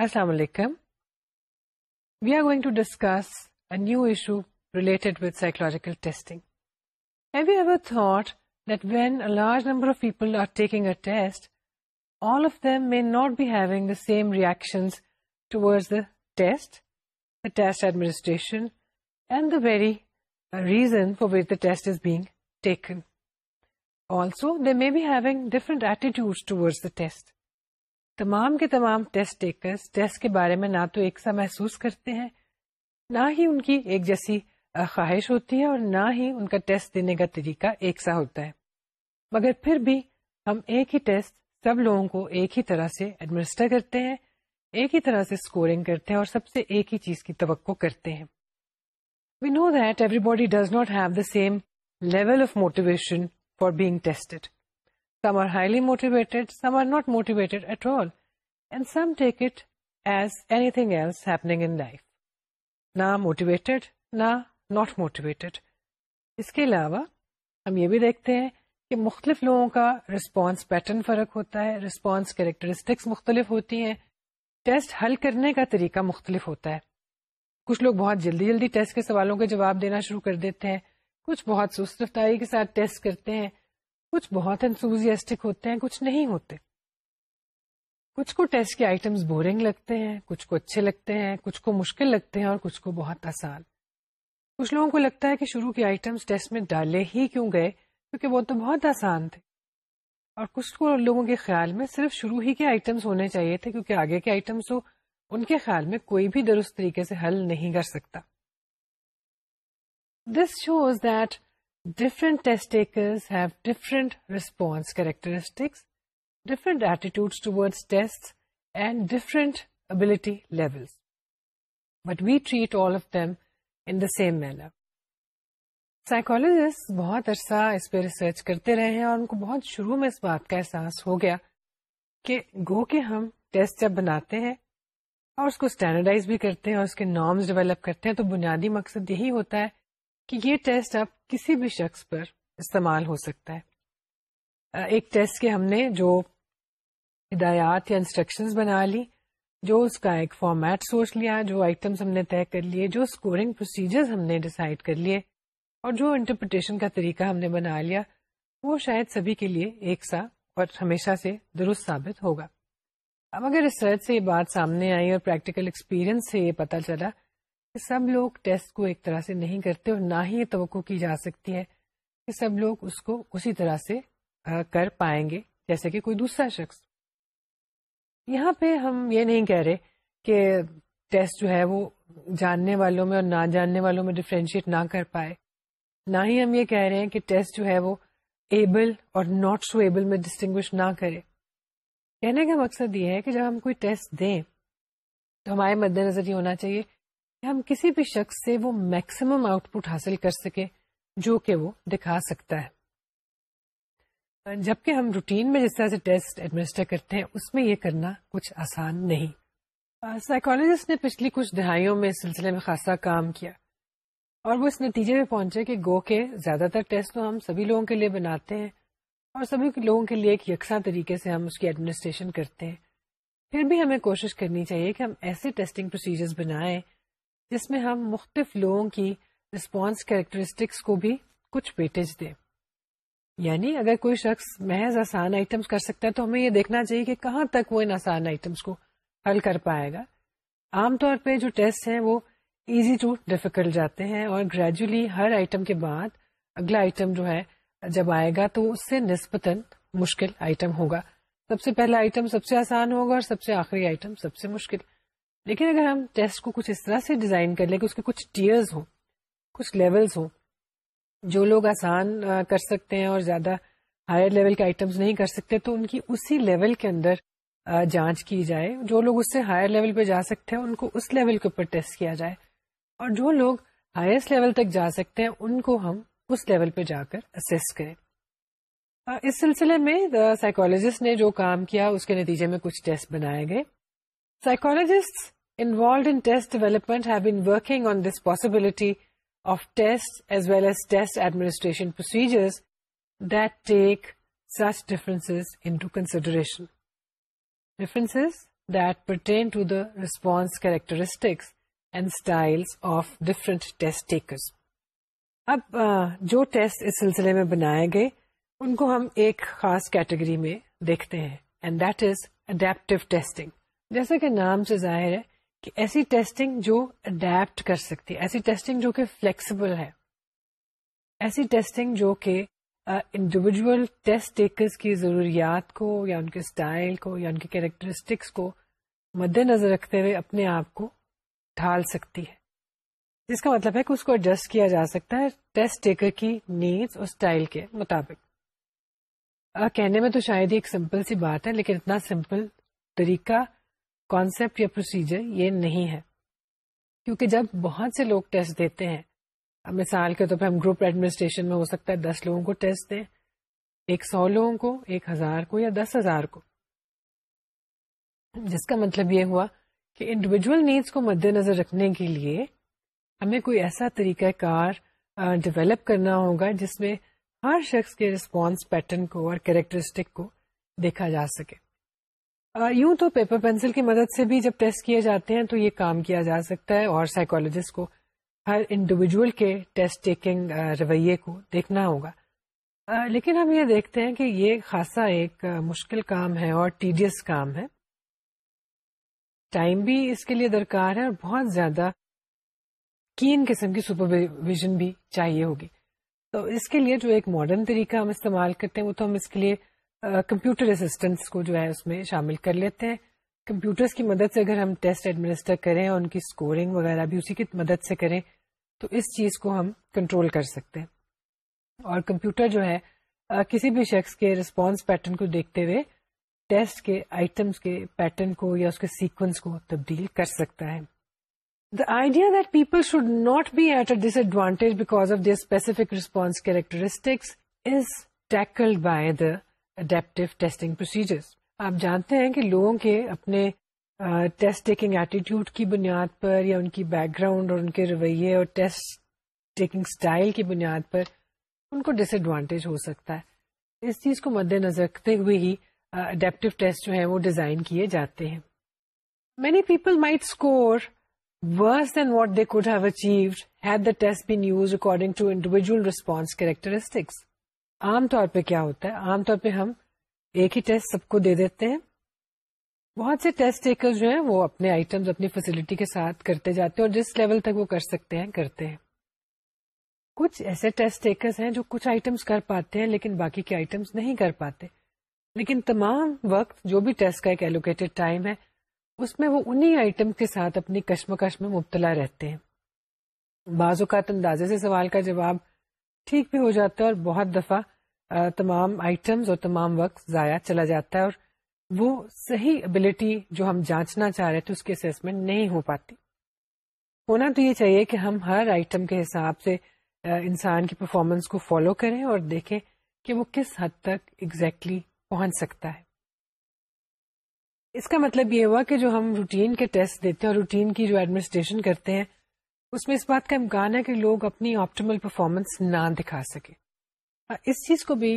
السلام علیکم we are going to discuss a new issue related with psychological testing thought that when a large number of people are taking a test all of them may not be having the same reactions towards the test the test administration and the very reason for which the test is being taken also they may be having different attitude towards the test تمام کے تمام test takers test کے بارے میں نہ تو ایک سا محسوس کرتے ہیں۔ نہ ہی ان کی ایک جیسی خواہش ہوتی ہے اور نہ ہی ان کا ٹیسٹ دینے کا طریقہ ایک سا ہوتا ہے۔ مگر پھر بھی ہم ایک ہی ٹیسٹ سب لوگوں کو ایک ہی طرح سے ایڈمنسٹر کرتے ہیں، ایک ہی طرح سے اسکورنگ کرتے ہیں اور سب سے ایک ہی چیز کی توقع کرتے ہیں۔ We know that everybody does not have the same level of motivation for being tested Some are highly motivated, some are not motivated at all, and some take it as anything else happening in life. نہ motivated نہ not motivated اس کے علاوہ ہم یہ بھی دیکھتے ہیں کہ مختلف لوگوں کا رسپانس پیٹرن فرق ہوتا ہے رسپانس کیریکٹرسٹکس مختلف ہوتی ہیں ٹیسٹ حل کرنے کا طریقہ مختلف ہوتا ہے۔ کچھ لوگ بہت جلدی جلدی ٹیسٹ کے سوالوں کے جواب دینا شروع کر دیتے ہیں کچھ بہت سست رفتاری کے ساتھ ٹیسٹ کرتے ہیں۔ کچھ بہت انسوزیسٹک ہوتے ہیں، کچھ نہیں ہوتے۔ کچھ کو ٹیسٹ کے آئٹمس بورنگ لگتے ہیں، کچھ کو اچھے لگتے ہیں، کچھ کو مشکل لگتے ہیں اور کچھ کو بہت آسان۔ کچھ لوگوں کو لگتا ہے کہ شروع کے آئٹمس ٹیسٹ میں ڈالے ہی کیوں گئے؟ کیونکہ وہ تو بہت آسان تھے۔ اور کچھ کو لوگوں کے خیال میں صرف شروع ہی کے آئٹمس ہونے چاہیے تھے، کیونکہ آگے کے آئٹمس ہو ان کے خیال میں کوئی بھی درست طریقے سے حل نہیں کر سکتا۔ This shows that different test takers have different response characteristics different attitude towards test and different ability levels but we treat all of them in the same manner psychologist بہت عرصہ اس پہ ریسرچ کرتے رہے ہیں اور ان کو بہت شروع میں اس بات کا احساس ہو گیا کہ گو کے ہم ٹیسٹ جب بناتے ہیں اور اس کو اسٹینڈرڈائز بھی کرتے ہیں اور اس کے نارمس ڈیولپ کرتے ہیں تو بنیادی مقصد یہی ہوتا ہے کہ یہ ٹیسٹ اب کسی بھی شخص پر استعمال ہو سکتا ہے۔ ایک ٹیسٹ کے ہم نے جو ہدایات یا انسٹرکشن بنا لی، جو اس کا ایک فارمیٹ سوچ لیا، جو آئٹمس ہم نے طے کر لیے، جو اسکورنگ پروسیجر ہم نے ڈسائڈ کر لیے اور جو انٹرپریٹیشن کا طریقہ ہم نے بنا لیا، وہ شاید سبھی کے لیے ایک سا اور ہمیشہ سے درست ثابت ہوگا۔ اب اگر ریسرچ سے یہ بات سامنے آئی اور پریکٹیکل ایکسپیرئنس سے یہ پتا چلا کہ سب لوگ ٹیسٹ کو ایک طرح سے نہیں کرتے اور نہ ہی یہ توقع کی جا سکتی ہے کہ سب لوگ اس کو اسی طرح سے کر پائیں گے جیسے کہ کوئی دوسرا شخص۔ یہاں پہ ہم یہ نہیں کہہ رہے کہ ٹیسٹ جو ہے وہ جاننے والوں میں اور نہ جاننے والوں میں ڈفرینشیٹ نہ کر پائے۔ نہ ہی ہم یہ کہہ رہے ہیں کہ ٹیسٹ جو ہے وہ ایبل اور ناٹ سو ایبل میں ڈسٹنگوش نہ کرے۔ کہنے کا مقصد یہ ہے کہ جب ہم کوئی ٹیسٹ دیں تو ہمارے مد نظر یہ ہونا چاہیے ہم کسی بھی شخص سے وہ میکسیمم آؤٹ پٹ حاصل کر سکے جو کہ وہ دکھا سکتا ہے۔ جبکہ ہم روٹین میں جس طرح سے ٹیسٹ ایڈمنسٹر کرتے ہیں، اس میں یہ کرنا کچھ آسان نہیں۔ سائیکولوجسٹ نے پچھلی کچھ دہائیوں میں اس سلسلے میں خاصا کام کیا۔ اور وہ اس نتیجے میں پہنچے کہ گو کے زیادہ تر ٹیسٹ تو ہم سبھی لوگوں کے لیے بناتے ہیں اور سبھی لوگوں کے لیے ایک یکساں طریقے سے ہم اس کی ایڈمنسٹریشن کرتے ہیں۔ پھر بھی ہمیں کوشش کرنی چاہیے کہ ہم ایسے ٹیسٹنگ پروسیجرز بنائیں جس میں ہم مختلف لوگوں کی رسپانس کیریکٹرسٹکس کو بھی کچھ ویٹیج دیں۔ یعنی اگر کوئی شخص محض آسان آئٹمس کر سکتا ہے تو ہمیں یہ دیکھنا چاہیے کہ کہاں تک وہ ان آسان آئٹمس کو حل کر پائے گا۔ عام طور پہ جو ٹیسٹ ہیں وہ ایزی ٹو ڈیفیکلٹ جاتے ہیں اور گریجولی ہر آئٹم کے بعد اگلا آئٹم جو ہے جب آئے گا تو اس سے نسبتاً مشکل آئٹم ہوگا۔ سب سے پہلا آئٹم سب سے آسان ہوگا اور سب سے آخری آئٹم سب سے مشکل۔ لیکن اگر ہم ٹیسٹ کو کچھ اس طرح سے ڈیزائن کر لیں کہ اس کے کچھ ٹیئرز ہوں، کچھ لیولز ہوں، جو لوگ آسان کر سکتے ہیں اور زیادہ ہائر لیول کے آئٹمس نہیں کر سکتے، تو ان کی اسی لیول کے اندر جانچ کی جائے۔ جو لوگ اس سے ہائر لیول پہ جا سکتے ہیں، ان کو اس لیول کے اوپر ٹیسٹ کیا جائے۔ اور جو لوگ ہائیسٹ لیول تک جا سکتے ہیں، ان کو ہم اس لیول پہ جا کر اسیس کریں۔ اس سلسلے میں سائیکولوجسٹ نے جو کام کیا، اس کے نتیجے میں کچھ ٹیسٹ بنائے گئے۔ Psychologists involved in test development have been working on this possibility of tests as well as test administration procedures that take such differences into consideration. Differences that pertain to the response characteristics and styles of different test takers. اب جو test اس سلسلے میں بنائے گئے ان کو ہم ایک خاص کیٹیگری میں دیکھتے ہیں and that is adaptive testing جیسا کہ نام سے ظاہر ہے کہ ایسی ٹیسٹنگ جو اڈیپٹ کر سکتی ہے، ایسی ٹیسٹنگ جو کہ فلیکسیبل ہے۔ ایسی ٹیسٹنگ جو کہ انڈیویجل ٹیسٹ ٹیکرز کی ضروریات کو یا ان کے اسٹائل کو یا ان کی کیریکٹرسٹکس کو مد نظر رکھتے ہوئے اپنے آپ کو ڈھال سکتی ہے۔ جس کا مطلب ہے کہ اس کو ایڈجسٹ کیا جا سکتا ہے ٹیسٹ ٹیکر کی نیڈس اور اسٹائل کے مطابق۔ کہنے میں تو شاید ہی ایک سمپل سی بات ہے، لیکن اتنا سمپل طریقہ کانسیپٹ یا پروسیجر یہ نہیں ہے۔ کیونکہ جب بہت سے لوگ ٹیسٹ دیتے ہیں مثال کے طور پہ ہم گروپ ایڈمنسٹریشن میں ہو سکتا ہے دس لوگوں کو ٹیسٹ دیں، ایک سو لوگوں کو، ایک ہزار کو یا دس ہزار کو۔ جس کا مطلب یہ ہوا کہ انڈیویجل نیڈس کو مد نظر رکھنے کے لیے ہمیں کوئی ایسا طریقہ کار ڈیولپ کرنا ہوگا جس میں ہر شخص کے رسپانس پیٹرن کو اور کیریکٹرسٹک کو دیکھا جا سکے۔ یوں تو پیپر پینسل کی مدد سے بھی جب ٹیسٹ کیے جاتے ہیں تو یہ کام کیا جا سکتا ہے اور سائیکولوجسٹ کو، ہر انڈیویجل کے ٹیسٹ ٹیکنگ رویے کو دیکھنا ہوگا۔ لیکن ہم یہ دیکھتے ہیں کہ یہ خاصا ایک مشکل کام ہے اور ٹیڈیس کام ہے۔ ٹائم بھی اس کے لیے درکار ہے اور بہت زیادہ کین قسم کی سپرویژن بھی چاہیے ہوگی۔ تو اس کے لیے جو ایک ماڈرن طریقہ ہم استعمال کرتے ہیں وہ تو ہم اس کے لیے کمپیوٹر اسسٹنٹس کو جو ہے اس میں شامل کر لیتے ہیں۔ کمپیوٹرس کی مدد سے اگر ہم ٹیسٹ ایڈمنسٹر کریں اور ان کی اسکورنگ وغیرہ بھی اسی کی مدد سے کریں، تو اس چیز کو ہم کنٹرول کر سکتے ہیں۔ اور کمپیوٹر جو ہے کسی بھی شخص کے رسپانس پیٹرن کو دیکھتے ہوئے ٹیسٹ کے آئٹمس کے پیٹرن کو یا اس کے سیکوینس کو تبدیل کر سکتا ہے۔ The idea that people should not be at a disadvantage because of their specific response characteristics is tackled by the adaptive testing procedures آپ جانتے ہیں کہ لوگوں کے اپنے ٹیسٹ ٹیکنگ ایٹیٹیوڈ کی بنیاد پر یا ان کی بیک گراؤنڈ اور ان کے رویے اور ٹیسٹ ٹیکنگ اسٹائل کی بنیاد پر ان کو ڈس ایڈوانٹیج ہو سکتا ہے۔ اس چیز کو مد نظر رکھتے ہوئے ہی اڈیپٹیو ٹیسٹ جو ہے وہ ڈیزائن کیے جاتے ہیں۔ Many people might score worse than what they could have achieved had the test been used according to individual response characteristics. عام طور پہ کیا ہوتا ہے؟ عام طور پہ ہم ایک ہی ٹیسٹ سب کو دے دیتے ہیں۔ بہت سے ٹیسٹ ٹیکر جو ہیں وہ اپنے آئٹمس اپنی فیسلٹی کے ساتھ کرتے جاتے ہیں اور جس لیول تک وہ کر سکتے ہیں، کرتے ہیں۔ کچھ ایسے ٹیسٹ ٹیکرز ہیں جو کچھ آئٹمس کر پاتے ہیں لیکن باقی کے آئٹمس نہیں کر پاتے۔ لیکن تمام وقت جو بھی ٹیسٹ کا ایک ایلوکیٹڈ ٹائم ہے، اس میں وہ انہی آئٹم کے ساتھ اپنی کشمکش میں مبتلا رہتے ہیں۔ بعض اوقات اندازے سے سوال کا جواب ٹھیک بھی ہو جاتا ہے اور بہت دفعہ تمام آئٹمس اور تمام وقت ضائع چلا جاتا ہے اور وہ صحیح ابلٹی جو ہم جانچنا چاہ رہے تھے، اس کی اسسمنٹ نہیں ہو پاتی۔ ہونا تو یہ چاہیے کہ ہم ہر آئٹم کے حساب سے انسان کی پرفارمنس کو فالو کریں اور دیکھیں کہ وہ کس حد تک ایگزیکٹلی exactly پہنچ سکتا ہے۔ اس کا مطلب یہ ہوا کہ جو ہم روٹین کے ٹیسٹ دیتے ہیں اور روٹین کی جو ایڈمنسٹریشن کرتے ہیں، اس میں اس بات کا امکان ہے کہ لوگ اپنی آپٹیمل پرفارمنس نہ دکھا سکے ہاں، اس چیز کو بھی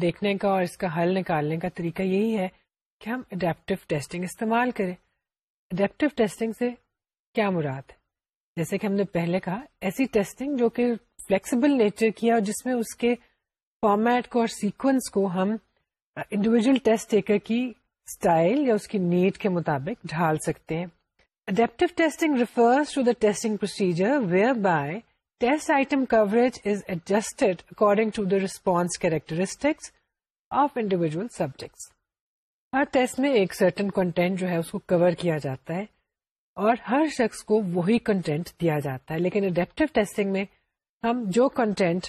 دیکھنے کا اور اس کا حل نکالنے کا طریقہ یہی ہے کہ ہم اڈیپٹیو ٹیسٹنگ استعمال کریں۔ اڈیپٹیو ٹیسٹنگ سے کیا مراد؟ جیسے کہ ہم نے پہلے کہا، ایسی ٹیسٹنگ جو کہ فلیکسیبل نیچر کی ہے اور جس میں اس کے فارمیٹ کو اور سیکوینس کو ہم انڈیویجل ٹیسٹ ٹیکر کی اسٹائل یا اس کی نیڈ کے مطابق ڈھال سکتے ہیں۔ Adaptive testing refers to the testing procedure where by test item coverage is adjusted according to the response characteristics of individual subjects Hare test میں ایک سرٹن کنٹینٹ جو ہے اس کو کور کیا جاتا ہے اور ہر شخص کو وہی کنٹینٹ دیا جاتا ہے۔ لیکن اڈیپٹیو ٹیسٹنگ میں ہم جو کنٹینٹ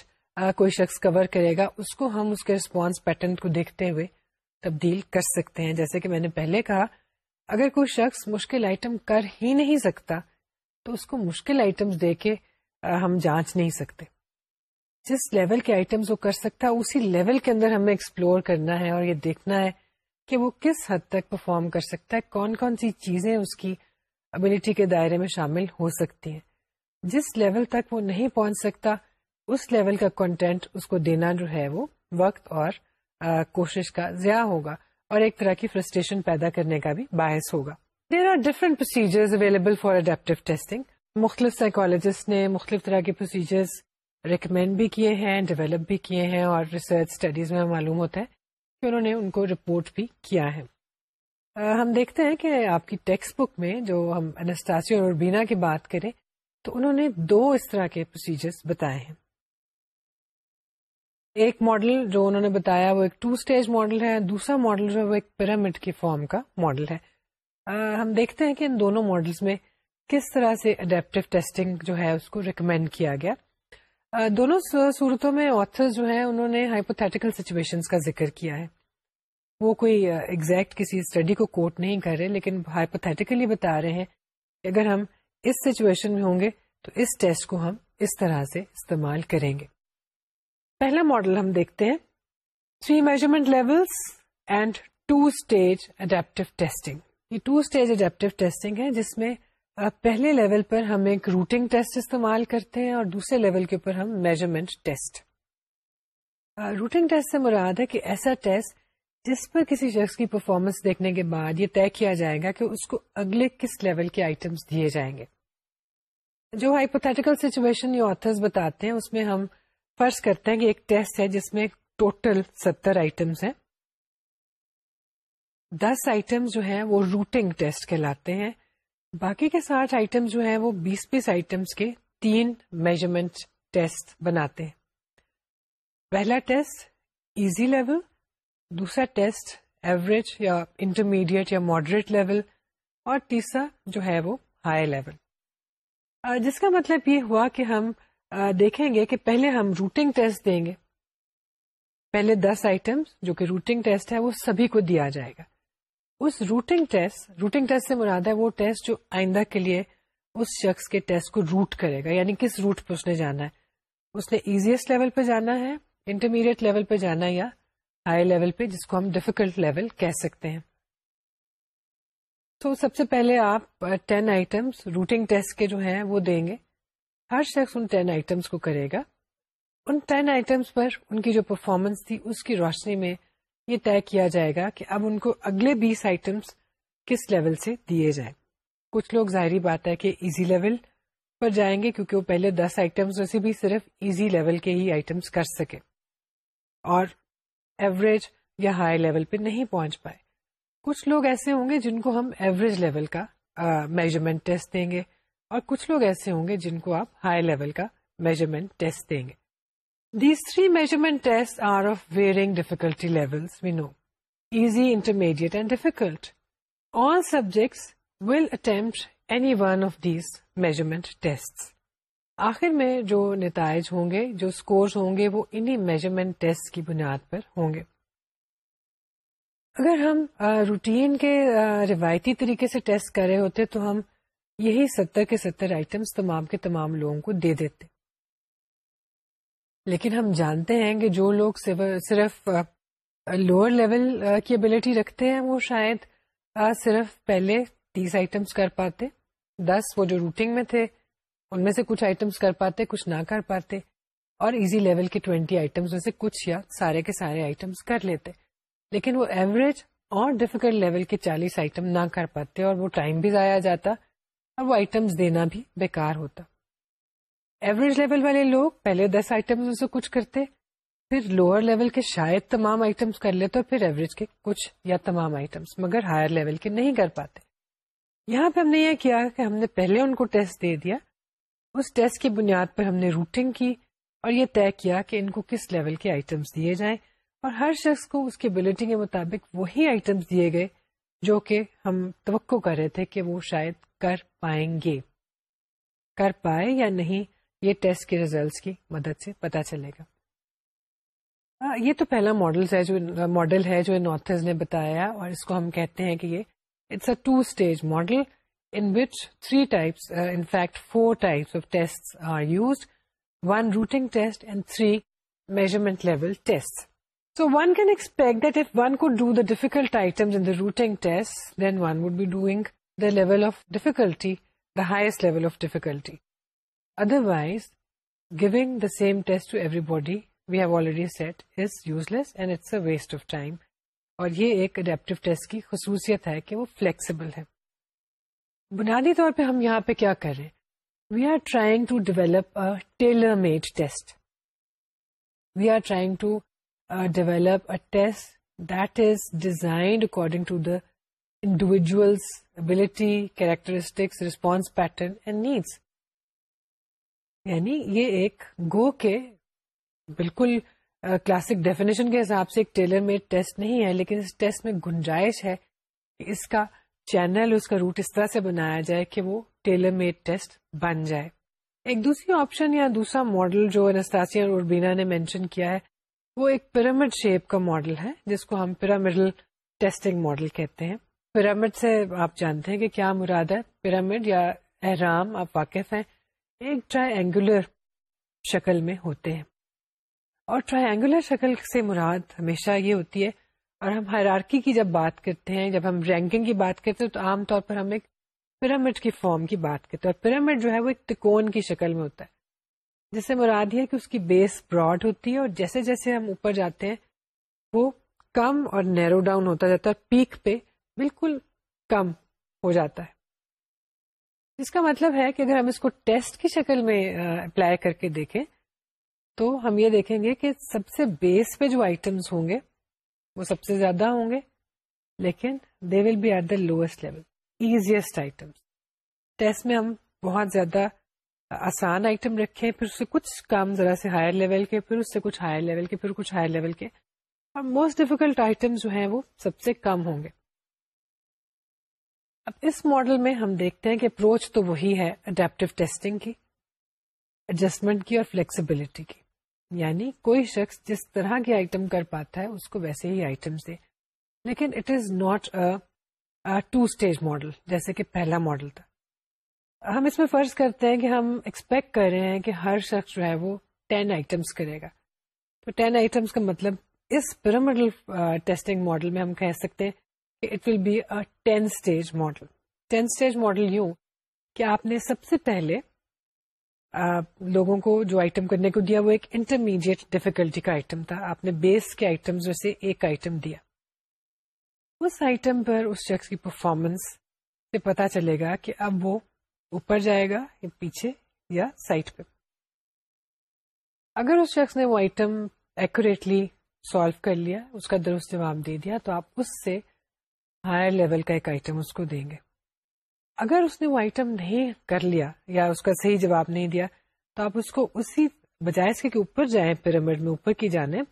کوئی شخص کور کرے گا، اس کو ہم اس کے ریسپانس پیٹرن کو دیکھتے ہوئے تبدیل کر سکتے ہیں۔ جیسے کہ میں نے پہلے کہا، اگر کوئی شخص مشکل آئٹم کر ہی نہیں سکتا، تو اس کو مشکل آئٹمس دے کے ہم جانچ نہیں سکتے۔ جس لیول کے آئٹمس وہ کر سکتا اسی لیول کے اندر ہمیں ایکسپلور کرنا ہے اور یہ دیکھنا ہے کہ وہ کس حد تک پرفارم کر سکتا ہے، کون کون سی چیزیں اس کی ابلٹی کے دائرے میں شامل ہو سکتی ہیں۔ جس لیول تک وہ نہیں پہنچ سکتا، اس لیول کا کنٹینٹ اس کو دینا جو ہے وہ وقت اور کوشش کا ضیاع ہوگا اور ایک طرح کی فرسٹریشن پیدا کرنے کا بھی باعث ہوگا۔ There are different procedure available for adaptive testing مختلف سائیکولوجسٹ نے مختلف طرح کے پروسیجرز ریکمینڈ بھی کیے ہیں ڈیولپ بھی کیے ہیں اور ریسرچ اسٹڈیز میں معلوم ہوتا ہے کہ انہوں نے ان کو رپورٹ بھی کیا ہے۔ ہم دیکھتے ہیں کہ آپ کی ٹیکسٹ بک میں جو ہم انسٹاسی اور بینا کی بات کریں تو انہوں نے دو اس طرح کے پروسیجرز بتائے ہیں۔ ایک ماڈل جو انہوں نے بتایا وہ ایک ٹو اسٹیج ماڈل ہے، دوسرا ماڈل جو وہ ایک پیرامڈ کی فارم کا ماڈل ہے۔ ہم دیکھتے ہیں کہ ان دونوں ماڈلس میں کس طرح سے اڈیپٹیو ٹیسٹنگ جو ہے اس کو ریکمینڈ کیا گیا؟ دونوں صورتوں میں آتھر جو ہیں، انہوں نے ہائپوتھیٹیکل سچویشن کا ذکر کیا ہے۔ وہ کوئی ایگزیکٹ کسی اسٹڈی کو کوٹ نہیں کر رہے، لیکن ہائپوتھیٹیکلی بتا رہے ہیں کہ اگر ہم اس سچویشن میں ہوں گے، تو اس ٹیسٹ کو ہم اس طرح سے استعمال کریں گے۔ پہلا ماڈل ہم دیکھتے ہیں۔ Three measurement levels and two stage adaptive testing یہ ٹو اسٹیج اڈیپٹیو ٹیسٹنگ ہے، جس میں پہلے لیول پر ہم ایک روٹنگ ٹیسٹ استعمال کرتے ہیں اور دوسرے لیول کے اوپر ہم میجرمنٹ ٹیسٹ۔ روٹنگ ٹیسٹ سے مراد ہے کہ ایسا ٹیسٹ جس پر کسی شخص کی پرفارمنس دیکھنے کے بعد یہ طے کیا جائے گا کہ اس کو اگلے کس لیول کے آئٹمس دیے جائیں گے۔ جو ہائپوتھیٹیکل سچویشن یہ آتھرز بتاتے ہیں، اس میں ہم فرض کرتے ہیں کہ ایک ٹیسٹ ہے جس میں ٹوٹل ستر آئٹمس ہیں۔ دس آئٹم جو ہیں وہ روٹنگ ٹیسٹ کہلاتے ہیں۔ باقی کے ساٹھ آئٹم جو ہیں وہ بیس بیس آئٹمس کے تین میجرمنٹ ٹیسٹ بناتے ہیں۔ پہلا ٹیسٹ ایزی لیول دوسرا ٹیسٹ ایوریج یا انٹرمیڈیٹ یا ماڈریٹ لیول اور تیسرا جو ہے وہ ہائی لیول جس کا مطلب یہ ہوا کہ ہم دیکھیں گے کہ پہلے ہم روٹنگ ٹیسٹ دیں گے۔ پہلے دس آئٹمس جو کہ روٹنگ ٹیسٹ ہے وہ سبھی کو دیا جائے گا۔ اس روٹنگ ٹیسٹ روٹنگ ٹیسٹ سے مراد ہے وہ ٹیسٹ جو آئندہ کے لیے اس شخص کے ٹیسٹ کو روٹ کرے گا یعنی کس روٹ پہ اس نے جانا ہے۔ اس نے ایزیسٹ لیول پہ جانا ہے انٹرمیڈیٹ لیول پہ جانا ہے یا ہائی لیول پہ، جس کو ہم ڈیفیکلٹ لیول کہہ سکتے ہیں۔ تو سب سے پہلے آپ ٹین آئٹمس روٹنگ ٹیسٹ کے جو ہیں وہ دیں گے۔ ہر شخص ان ٹین آئٹمس کو کرے گا۔ ان ٹین آئٹمس پر ان کی جو پرفارمنس تھی، اس کی روشنی میں یہ طے کیا جائے گا کہ اب ان کو اگلے بیس آئٹمس کس لیول سے دیے جائیں۔ کچھ لوگ ظاہری بات ہے کہ ایزی لیول پر جائیں گے کیونکہ وہ پہلے دس آئٹمس ویسے بھی صرف ایزی لیول کے ہی آئٹمس کر سکے اور ایوریج یا ہائی لیول پہ نہیں پہنچ پائے۔ کچھ لوگ ایسے ہوں گے جن کو ہم ایوریج لیول کا میجرمنٹ ٹیسٹ دیں گے اور کچھ لوگ ایسے ہوں گے جن کو آپ ہائی لیول کا میجرمنٹ ٹیسٹ دیں گے۔ These three measurement tests are of varying difficulty levels, we know. Easy, intermediate and difficult. All subjects will attempt any one of these measurement tests. آخر میں جو نتائج ہوں گے جو اسکورس ہوں گے وہ انہی میجرمنٹ ٹیسٹ کی بنیاد پر ہوں گے اگر ہم روٹین کے روایتی طریقے سے ٹیسٹ کر رہے ہوتے تو ہم یہی ستر کے ستر آئٹمس تمام کے تمام لوگوں کو دے دیتے لیکن ہم جانتے ہیں کہ جو لوگ صرف لوور لیول کی ابلٹی رکھتے ہیں، وہ شاید صرف پہلے تیس آئٹمس کر پاتے، دس وہ جو روٹنگ میں تھے، ان میں سے کچھ آئٹمس کر پاتے، کچھ نہ کر پاتے، اور ایزی لیول کے ٹوینٹی آئٹمس میں سے کچھ یا سارے کے سارے آئٹمس کر لیتے۔ لیکن وہ ایوریج اور ڈیفیکلٹ لیول کے چالیس آئٹم نہ کر پاتے اور وہ ٹائم بھی ضائع جاتا، اور وہ آئٹمس دینا بھی بیکار ہوتا۔ ایوریج لیول والے لوگ پہلے دس آئٹم سے کچھ کرتے، پھر لوور لیول کے شاید تمام آئٹمس کر لیتے اور پھر ایوریج کے کچھ یا تمام آئٹمس مگر ہائر لیول کے نہیں کر پاتے۔ یہاں پہ ہم نے یہ کیا کہ ہم نے پہلے ان کو ٹیسٹ دے دیا۔ اس ٹیسٹ کی بنیاد پر ہم نے روٹنگ کی اور یہ طے کیا کہ ان کو کس لیول کے آئٹمس دیے جائیں۔ اور ہر شخص کو اس کی ابلیٹی کے مطابق وہی آئٹمس دیے گئے جو کہ ہم توقع کر رہے تھے کہ وہ شاید کر پائیں گے۔ کر پائے یا نہیں یہ ٹیسٹ کے ریزلٹس کی مدد سے پتا چلے گا۔ ہاں، یہ تو پہلا ماڈل ہے جو ماڈل ہے جو ان آتھرز نے بتایا اور اس کو ہم کہتے ہیں کہ یہ it's a two stage model in which three types in fact four types of test are used one routing test and three measurement level test so one can expect that if one could do the difficult items in the routing test then one would be doing the level of difficulty the highest level of difficulty Otherwise, giving the same test to everybody, we have already said, is useless and it's a waste of time. اور یہ ایک adaptive test کی خصوصیت ہے کہ وہ flexible ہے۔ بنیادی طور پہ ہم یہاں پہ کیا کر رہے ہیں we are trying to develop tailor made test we are trying to develop test that is designed according to the individual's ability characteristics response pattern and needs یعنی یہ ایک گو کے بالکل کلاسک ڈیفینیشن کے حساب سے ایک ٹیلر میڈ ٹیسٹ نہیں ہے، لیکن اس ٹیسٹ میں گنجائش ہے کہ اس کا چینل، اس کا روٹ اس طرح سے بنایا جائے کہ وہ ٹیلر میڈ ٹیسٹ بن جائے۔ ایک دوسری آپشن یا دوسرا ماڈل جو انستاسیا اور بینا نے مینشن کیا ہے، وہ ایک پیرامڈ شیپ کا ماڈل ہے، جس کو ہم پیرامڈل ٹیسٹنگ ماڈل کہتے ہیں۔ پیرامڈ سے آپ جانتے ہیں کہ کیا مراد ہے؟ پیرامڈ یا احرام، آپ واقف ہیں۔ ایک ٹرائی اینگولر شکل میں ہوتے ہیں۔ اور ٹرائی اینگولر شکل سے مراد ہمیشہ یہ ہوتی ہے، اور ہم ہیرارکی کی جب بات کرتے ہیں، جب ہم رینکنگ کی بات کرتے ہیں، تو عام طور پر ہم ایک پیرامڈ کی فارم کی بات کرتے ہیں۔ اور پیرامڈ جو ہے وہ ایک تکون کی شکل میں ہوتا ہے۔ جس سے مراد یہ ہے کہ اس کی بیس براڈ ہوتی ہے، اور جیسے جیسے ہم اوپر جاتے ہیں، وہ کم اور نیرو ڈاؤن ہوتا جاتا ہے پیک پہ بالکل کم ہو جاتا ہے۔ اس کا مطلب ہے کہ اگر ہم اس کو ٹیسٹ کی شکل میں اپلائی کر کے دیکھیں، تو ہم یہ دیکھیں گے کہ سب سے بیس پہ جو آئٹمس ہوں گے، وہ سب سے زیادہ ہوں گے، لیکن they will be at the lowest level easiest items test میں ہم بہت زیادہ آسان آئٹم رکھے پھر اس سے کچھ کام ذرا سے ہائر لیول کے، پھر اس سے کچھ ہائر لیول کے، پھر کچھ ہائر لیول کے، اور موسٹ ڈیفیکلٹ آئٹم جو ہیں وہ سب سے کم ہوں گے. اب اس ماڈل میں ہم دیکھتے ہیں کہ اپروچ تو وہی ہے اڈیپٹیو ٹیسٹنگ کی ایڈجسٹمنٹ کی اور فلیکسیبلٹی کی۔ یعنی کوئی شخص جس طرح کی آئٹم کر پاتا ہے، اس کو ویسے ہی آئٹم دے۔ لیکن it is not two stage model جیسے کہ پہلا ماڈل تھا۔ ہم اس میں فرض کرتے ہیں کہ ہم ایکسپیکٹ کر رہے ہیں کہ ہر شخص جو ہے وہ ٹین آئٹمس کرے گا۔ تو ٹین آئٹمس کا مطلب اس پیرامڈل ٹیسٹنگ ماڈل میں ہم کہہ سکتے ہیں it will be a ten stage model ten stage model یوں کہ آپ نے سب سے پہلے لوگوں کو جو آئٹم کرنے کو دیا، وہ ایک انٹرمیڈیٹ ڈیفیکلٹی کا آئٹم تھا۔ آپ نے بیس کے آئٹم سے ایک آئٹم دیا۔ اس آئٹم پر، اس شخص کی پرفارمنس سے پتا چلے گا کہ اب وہ اوپر جائے گا یا پیچھے یا سائٹ پہ۔ اگر اس شخص نے وہ آئٹم ایکوریٹلی سالو کر لیا، اس کا درست جواب دے دیا، تو آپ اس سے ہائر لیول کا ایک آئٹم اس کو دیں گے۔ اگر اس نے وہ آئٹم نہیں کر لیا یا اس کا صحیح جواب نہیں دیا، تو آپ اس کو اسی بجائے اس کے اوپر جائیں پیرامڈ میں، اوپر کی جانب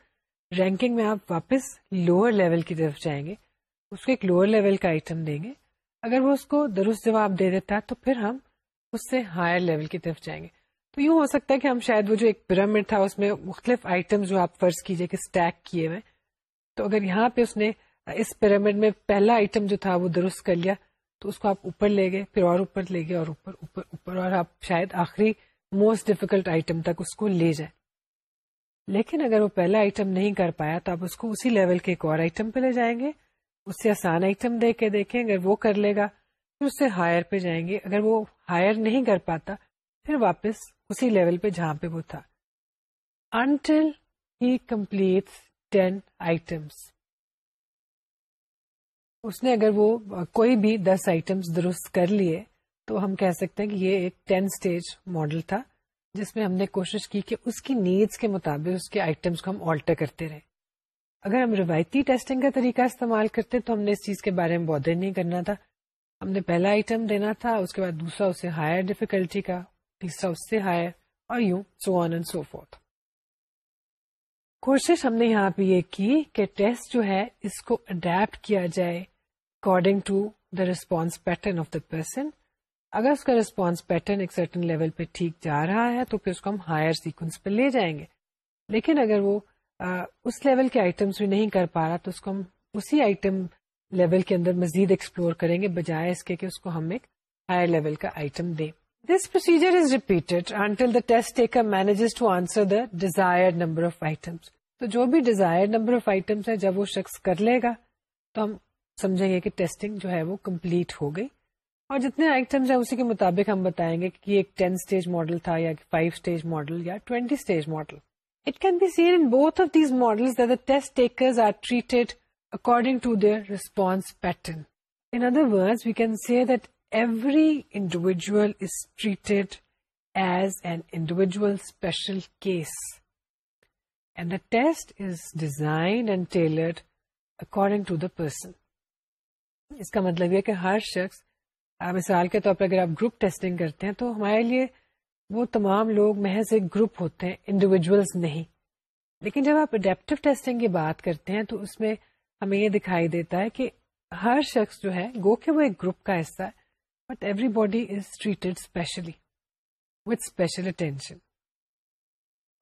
رینکنگ میں آپ واپس لوور لیول کی طرف جائیں گے۔ اس کو ایک لوور لیول کا آئٹم دیں گے۔ اگر وہ اس کو درست جواب دے دیتا ہے تو پھر ہم اس سے ہائر لیول کی طرف جائیں گے۔ تو یوں ہو سکتا ہے کہ ہم شاید وہ جو ایک پیرامڈ تھا، اس میں مختلف آئٹم جو آپ فرض کیجیے کہ اسٹیک کیے ہوئے، تو اگر یہاں پہ اس نے اس پیرامڈ میں پہلا آئٹم جو تھا وہ درست کر لیا، تو اس کو آپ اوپر لے گئے، پھر اور اوپر لے گئے، اور اوپر اوپر اوپر، اور آپ شاید آخری موسٹ ڈیفیکلٹ آئٹم تک اس کو لے جائیں لیکن اگر وہ پہلا آئٹم نہیں کر پایا، تو آپ اس کو اسی لیول کے ایک اور آئٹم پہ لے جائیں گے۔ اس سے آسان آئٹم دے کے دیکھیں، اگر وہ کر لے گا، پھر اس سے ہائر پہ جائیں گے۔ اگر وہ ہائر نہیں کر پاتا، پھر واپس اسی لیول پہ جہاں پہ وہ تھا۔ Until he complete ten items اس نے اگر وہ کوئی بھی دس آئٹمس درست کر لیے، تو ہم کہہ سکتے ہیں کہ یہ ایک ٹین اسٹیج ماڈل تھا، جس میں ہم نے کوشش کی کہ اس کی نیڈس کے مطابق اس کے آئٹمس کو ہم آلٹر کرتے رہے اگر ہم روایتی ٹیسٹنگ کا طریقہ استعمال کرتے تو ہم نے اس چیز کے بارے میں بودر نہیں کرنا تھا۔ ہم نے پہلا آئٹم دینا تھا، اس کے بعد دوسرا اسے ہائر ڈیفیکلٹی کا، تیسرا، اس سے ہائر اور یوں سو آن اینڈ سو فورتھ کوشش ہم نے یہاں پہ یہ کی کہ ٹیسٹ جو ہے، اس کو اڈیپٹ کیا جائے۔ According to the response pattern of the person اگر اس کا ریسپانس پیٹرن ایک سرٹن لیول پہ ٹھیک جا رہا ہے، تو پھر اس کو ہم ہائر سیکوینس پہ لے جائیں گے۔ لیکن اگر وہ اس لیول کے آئٹمس بھی نہیں کر پا رہا، تو اس کو ہم اسی آئٹم لیول کے اندر مزید ایکسپلور کریں گے، بجائے اس کے کہ اس کو ہم ایک ہائر لیول کا آئٹم دیں۔ This procedure is repeated until the test taker manages to answer the desire number of items تو جو بھی ڈیزائر نمبر آف آئٹمس ہے جب وہ شخص کر لے گا، تو ہم سمجھیں گے کہ ٹیسٹنگ جو ہے وہ کمپلیٹ ہو گئی۔ اور جتنے آئٹمس ہیں اسی کے مطابق ہم بتائیں گے کہ ایک ٹین اسٹیج ماڈل تھا یا فائیو اسٹیج ماڈل یا twenty stage model it can be seen in both of these model are treated according to their response pattern in other word we can see that every individual is treated as an individual special case and the test is design and tailored according to the person اس کا مطلب یہ کہ ہر شخص مثال کے طور پر اگر آپ گروپ ٹیسٹنگ کرتے ہیں تو ہمارے لیے وہ تمام لوگ محض ایک گروپ ہوتے ہیں انڈیویجولس نہیں۔ لیکن جب آپ اڈیپٹو ٹیسٹنگ کی بات کرتے ہیں تو اس میں ہمیں یہ دکھائی دیتا ہے کہ ہر شخص جو ہے، گو کہ وہ ایک گروپ کا حصہ ہے but everybody is treated specially with special attention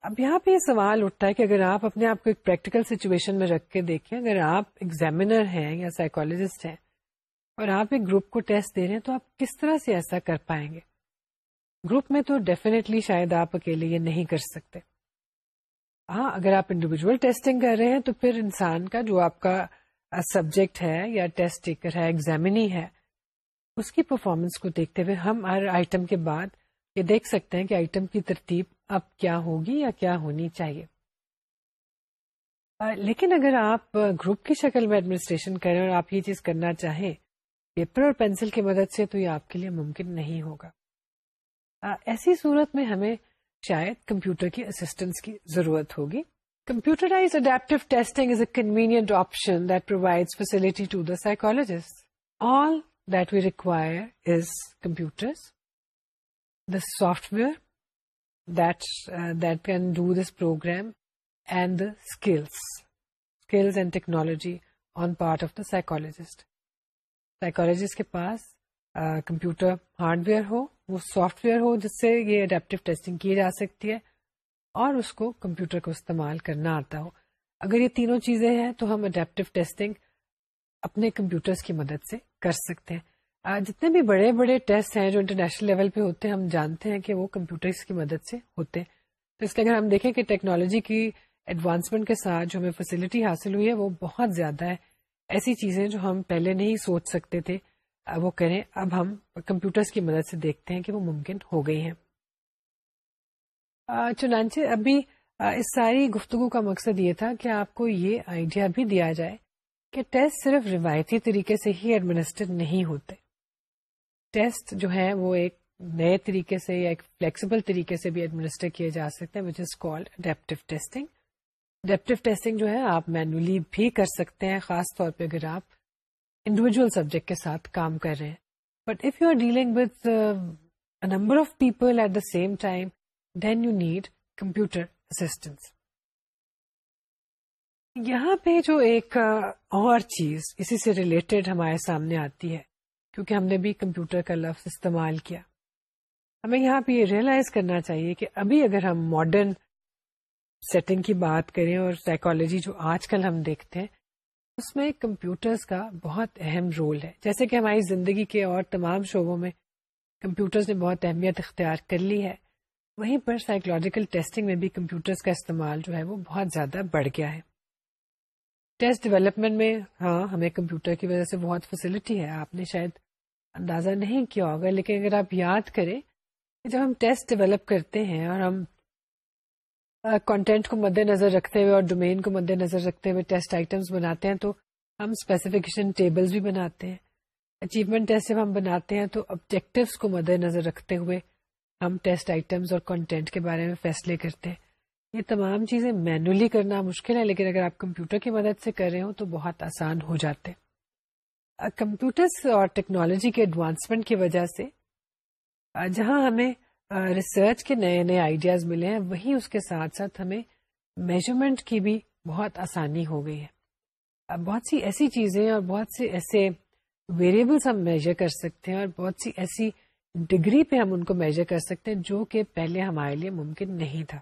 اب یہاں پہ یہ سوال اٹھتا ہے کہ اگر آپ اپنے آپ کو ایک پریکٹیکل سچویشن میں رکھ کے دیکھیں، اگر آپ ایگزامینر ہیں یا سائیکولوجسٹ ہیں اور آپ ایک گروپ کو ٹیسٹ دے رہے ہیں تو آپ کس طرح سے ایسا کر پائیں گے؟ گروپ میں تو ڈیفینیٹلی شاید آپ اکیلے یہ نہیں کر سکتے۔ ہاں اگر آپ انڈیویجل ٹیسٹنگ کر رہے ہیں تو پھر انسان کا جو آپ کا سبجیکٹ ہے یا ٹیسٹ ٹیکر ہے ایگزامنی ہے، اس کی پرفارمنس کو دیکھتے ہوئے ہم ہر آئٹم کے بعد یہ دیکھ سکتے ہیں کہ آئٹم کی ترتیب اب کیا ہوگی یا کیا ہونی چاہیے۔ لیکن اگر آپ گروپ کی شکل میں ایڈمنسٹریشن کریں اور آپ یہ چیز کرنا چاہیں پیپر اور پینسل کی مدد سے تو یہ آپ کے لیے ممکن نہیں ہوگا۔ ایسی صورت میں ہمیں شاید کمپیوٹر کی اسسٹنس کی ضرورت ہوگی۔ Computerize adaptive testing is a convenient option that provide facility to the psychologist all that we require is computer the software that can do this program and the skills skills and technology on part of the psychologist psychologist کے پاس computer hardware ہو، وہ soft where who, جس سے یہ adaptive testing کی جا سکتی ہے اور اس کو کمپیوٹر کو استعمال کرنا آتا ہو۔ اگر یہ تینوں چیزیں ہیں تو ہم اڈیپٹیو ٹیسٹنگ اپنے کمپیوٹرس کی مدد سے کر سکتے ہیں۔ جتنے بھی بڑے بڑے ٹیسٹ ہیں جو انٹرنیشنل لیول پہ ہوتے ہیں، ہم جانتے ہیں کہ وہ کمپیوٹرس کی مدد سے ہوتے ہیں۔ تو اس لیے اگر ہم دیکھیں کہ ٹیکنالوجی کی ایڈوانسمنٹ کے ساتھ جو ہمیں فیسلٹی حاصل ہوئی ہے، وہ بہت زیادہ ہے۔ ایسی چیزیں جو ہم پہلے نہیں سوچ سکتے تھے۔ وہ کریں۔ اب ہم کمپیوٹرز کی مدد سے دیکھتے ہیں کہ وہ ممکن ہو گئی ہیں۔ چنانچہ ابھی اس ساری گفتگو کا مقصد یہ تھا کہ آپ کو یہ آئیڈیا بھی دیا جائے کہ ٹیسٹ صرف روایتی طریقے سے ہی ایڈمنسٹر نہیں ہوتے۔ ٹیسٹ جو ہے وہ ایک نئے طریقے سے یا ایک فلیکسیبل طریقے سے بھی ایڈمنسٹر کیے جا سکتے ہیں which is called adaptive testing adaptive testing جو ہے، آپ مینولی بھی کر سکتے ہیں، خاص طور پہ اگر آپ انڈیویجل سبجیکٹ کے ساتھ کام کر رہے ہیں۔ But if you are dealing with number of people at the same time then you need computer assistance یہاں پہ جو ایک uh, اور چیز اسی سے ریلیٹڈ ہمارے سامنے آتی ہے، کیونکہ ہم نے بھی کمپیوٹر کا لفظ استعمال کیا۔ ہمیں یہاں پہ یہ ریئلائز کرنا چاہیے کہ ابھی اگر ہم ماڈرن سیٹنگ کی بات کریں اور سائیکالوجی جو آج کل ہم دیکھتے ہیں، اس میں کمپیوٹرز کا بہت اہم رول ہے۔ جیسے کہ ہماری زندگی کے اور تمام شعبوں میں کمپیوٹرز نے بہت اہمیت اختیار کر لی ہے۔ وہیں پر سائیکولوجیکل ٹیسٹنگ میں بھی کمپیوٹرز کا استعمال جو ہے وہ بہت زیادہ بڑھ گیا ہے۔ ٹیسٹ ڈیولپمنٹ میں ہاں ہمیں کمپیوٹر کی وجہ سے بہت فیسلٹی ہے۔ آپ نے شاید اندازہ نہیں کیا ہوگا، لیکن اگر آپ یاد کریں جب ہم ٹیسٹ ڈیولپ کرتے ہیں اور ہم کانٹینٹ کو مد نظر رکھتے ہوئے اور ڈومین کو مد نظر رکھتے ہوئے ٹیسٹ آئٹمس بناتے ہیں تو ہم اسپیسیفکیشن ٹیبلس بھی بناتے ہیں۔ اچیومنٹ ٹیسٹ جب ہم بناتے ہیں تو آبجیکٹوس کو مد نظر رکھتے ہوئے ہم ٹیسٹ آئٹمس اور کانٹینٹ کے بارے میں فیصلے کرتے ہیں۔ یہ تمام چیزیں مینولی کرنا مشکل ہے، لیکن اگر آپ کمپیوٹر کی مدد سے کر رہے ہو تو بہت آسان ہو جاتے کمپیوٹرس اور ٹیکنالوجی کے ایڈوانسمنٹ کی وجہ سے جہاں ہمیں ریسرچ کے نئے نئے آئیڈیاز ملے ہیں، وہی اس کے ساتھ ساتھ ہمیں میجرمنٹ کی بھی بہت آسانی ہو گئی ہے۔ بہت سی ایسی چیزیں اور بہت سے ایسے ویریبلس ہم میجر کر سکتے ہیں اور بہت سی ایسی ڈگری پہ ہم ان کو میجر کر سکتے ہیں جو کہ پہلے ہمارے لیے ممکن نہیں تھا۔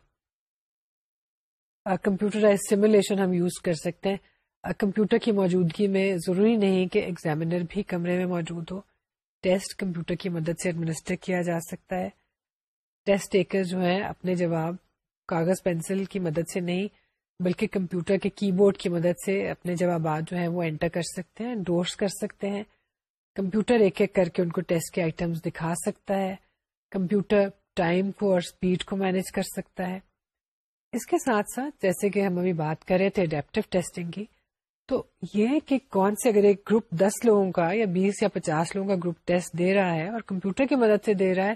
کمپیوٹرائز سیمولیشن ہم یوز کر سکتے ہیں۔ کمپیوٹر کی موجودگی میں ضروری نہیں کہ ایگزامینر بھی کمرے میں موجود ہو۔ ٹیسٹ کمپیوٹر کی مدد سے ایڈمنسٹر کیا جا سکتا ہے۔ ٹیسٹ ٹیکر جو ہے اپنے جواب کاغذ پینسل کی مدد سے نہیں، بلکہ کمپیوٹر کے کی بورڈ کی مدد سے اپنے جوابات جو ہیں وہ انٹر کر سکتے ہیں ڈورس کر سکتے ہیں۔ کمپیوٹر ایک ایک کر کے ان کو ٹیسٹ کے آئٹمس دکھا سکتا ہے۔ کمپیوٹر ٹائم کو اور اسپیڈ کو مینج کر سکتا ہے۔ اس کے ساتھ ساتھ جیسے کہ ہم ابھی بات کر رہے تھے اڈیپٹیو ٹیسٹنگ کی، تو یہ کہ کون سے اگر ایک گروپ دس لوگوں کا یا بیس یا پچاس لوگوں کا گروپ ٹیسٹ دے رہا ہے اور کمپیوٹر کی مدد سے دے رہا ہے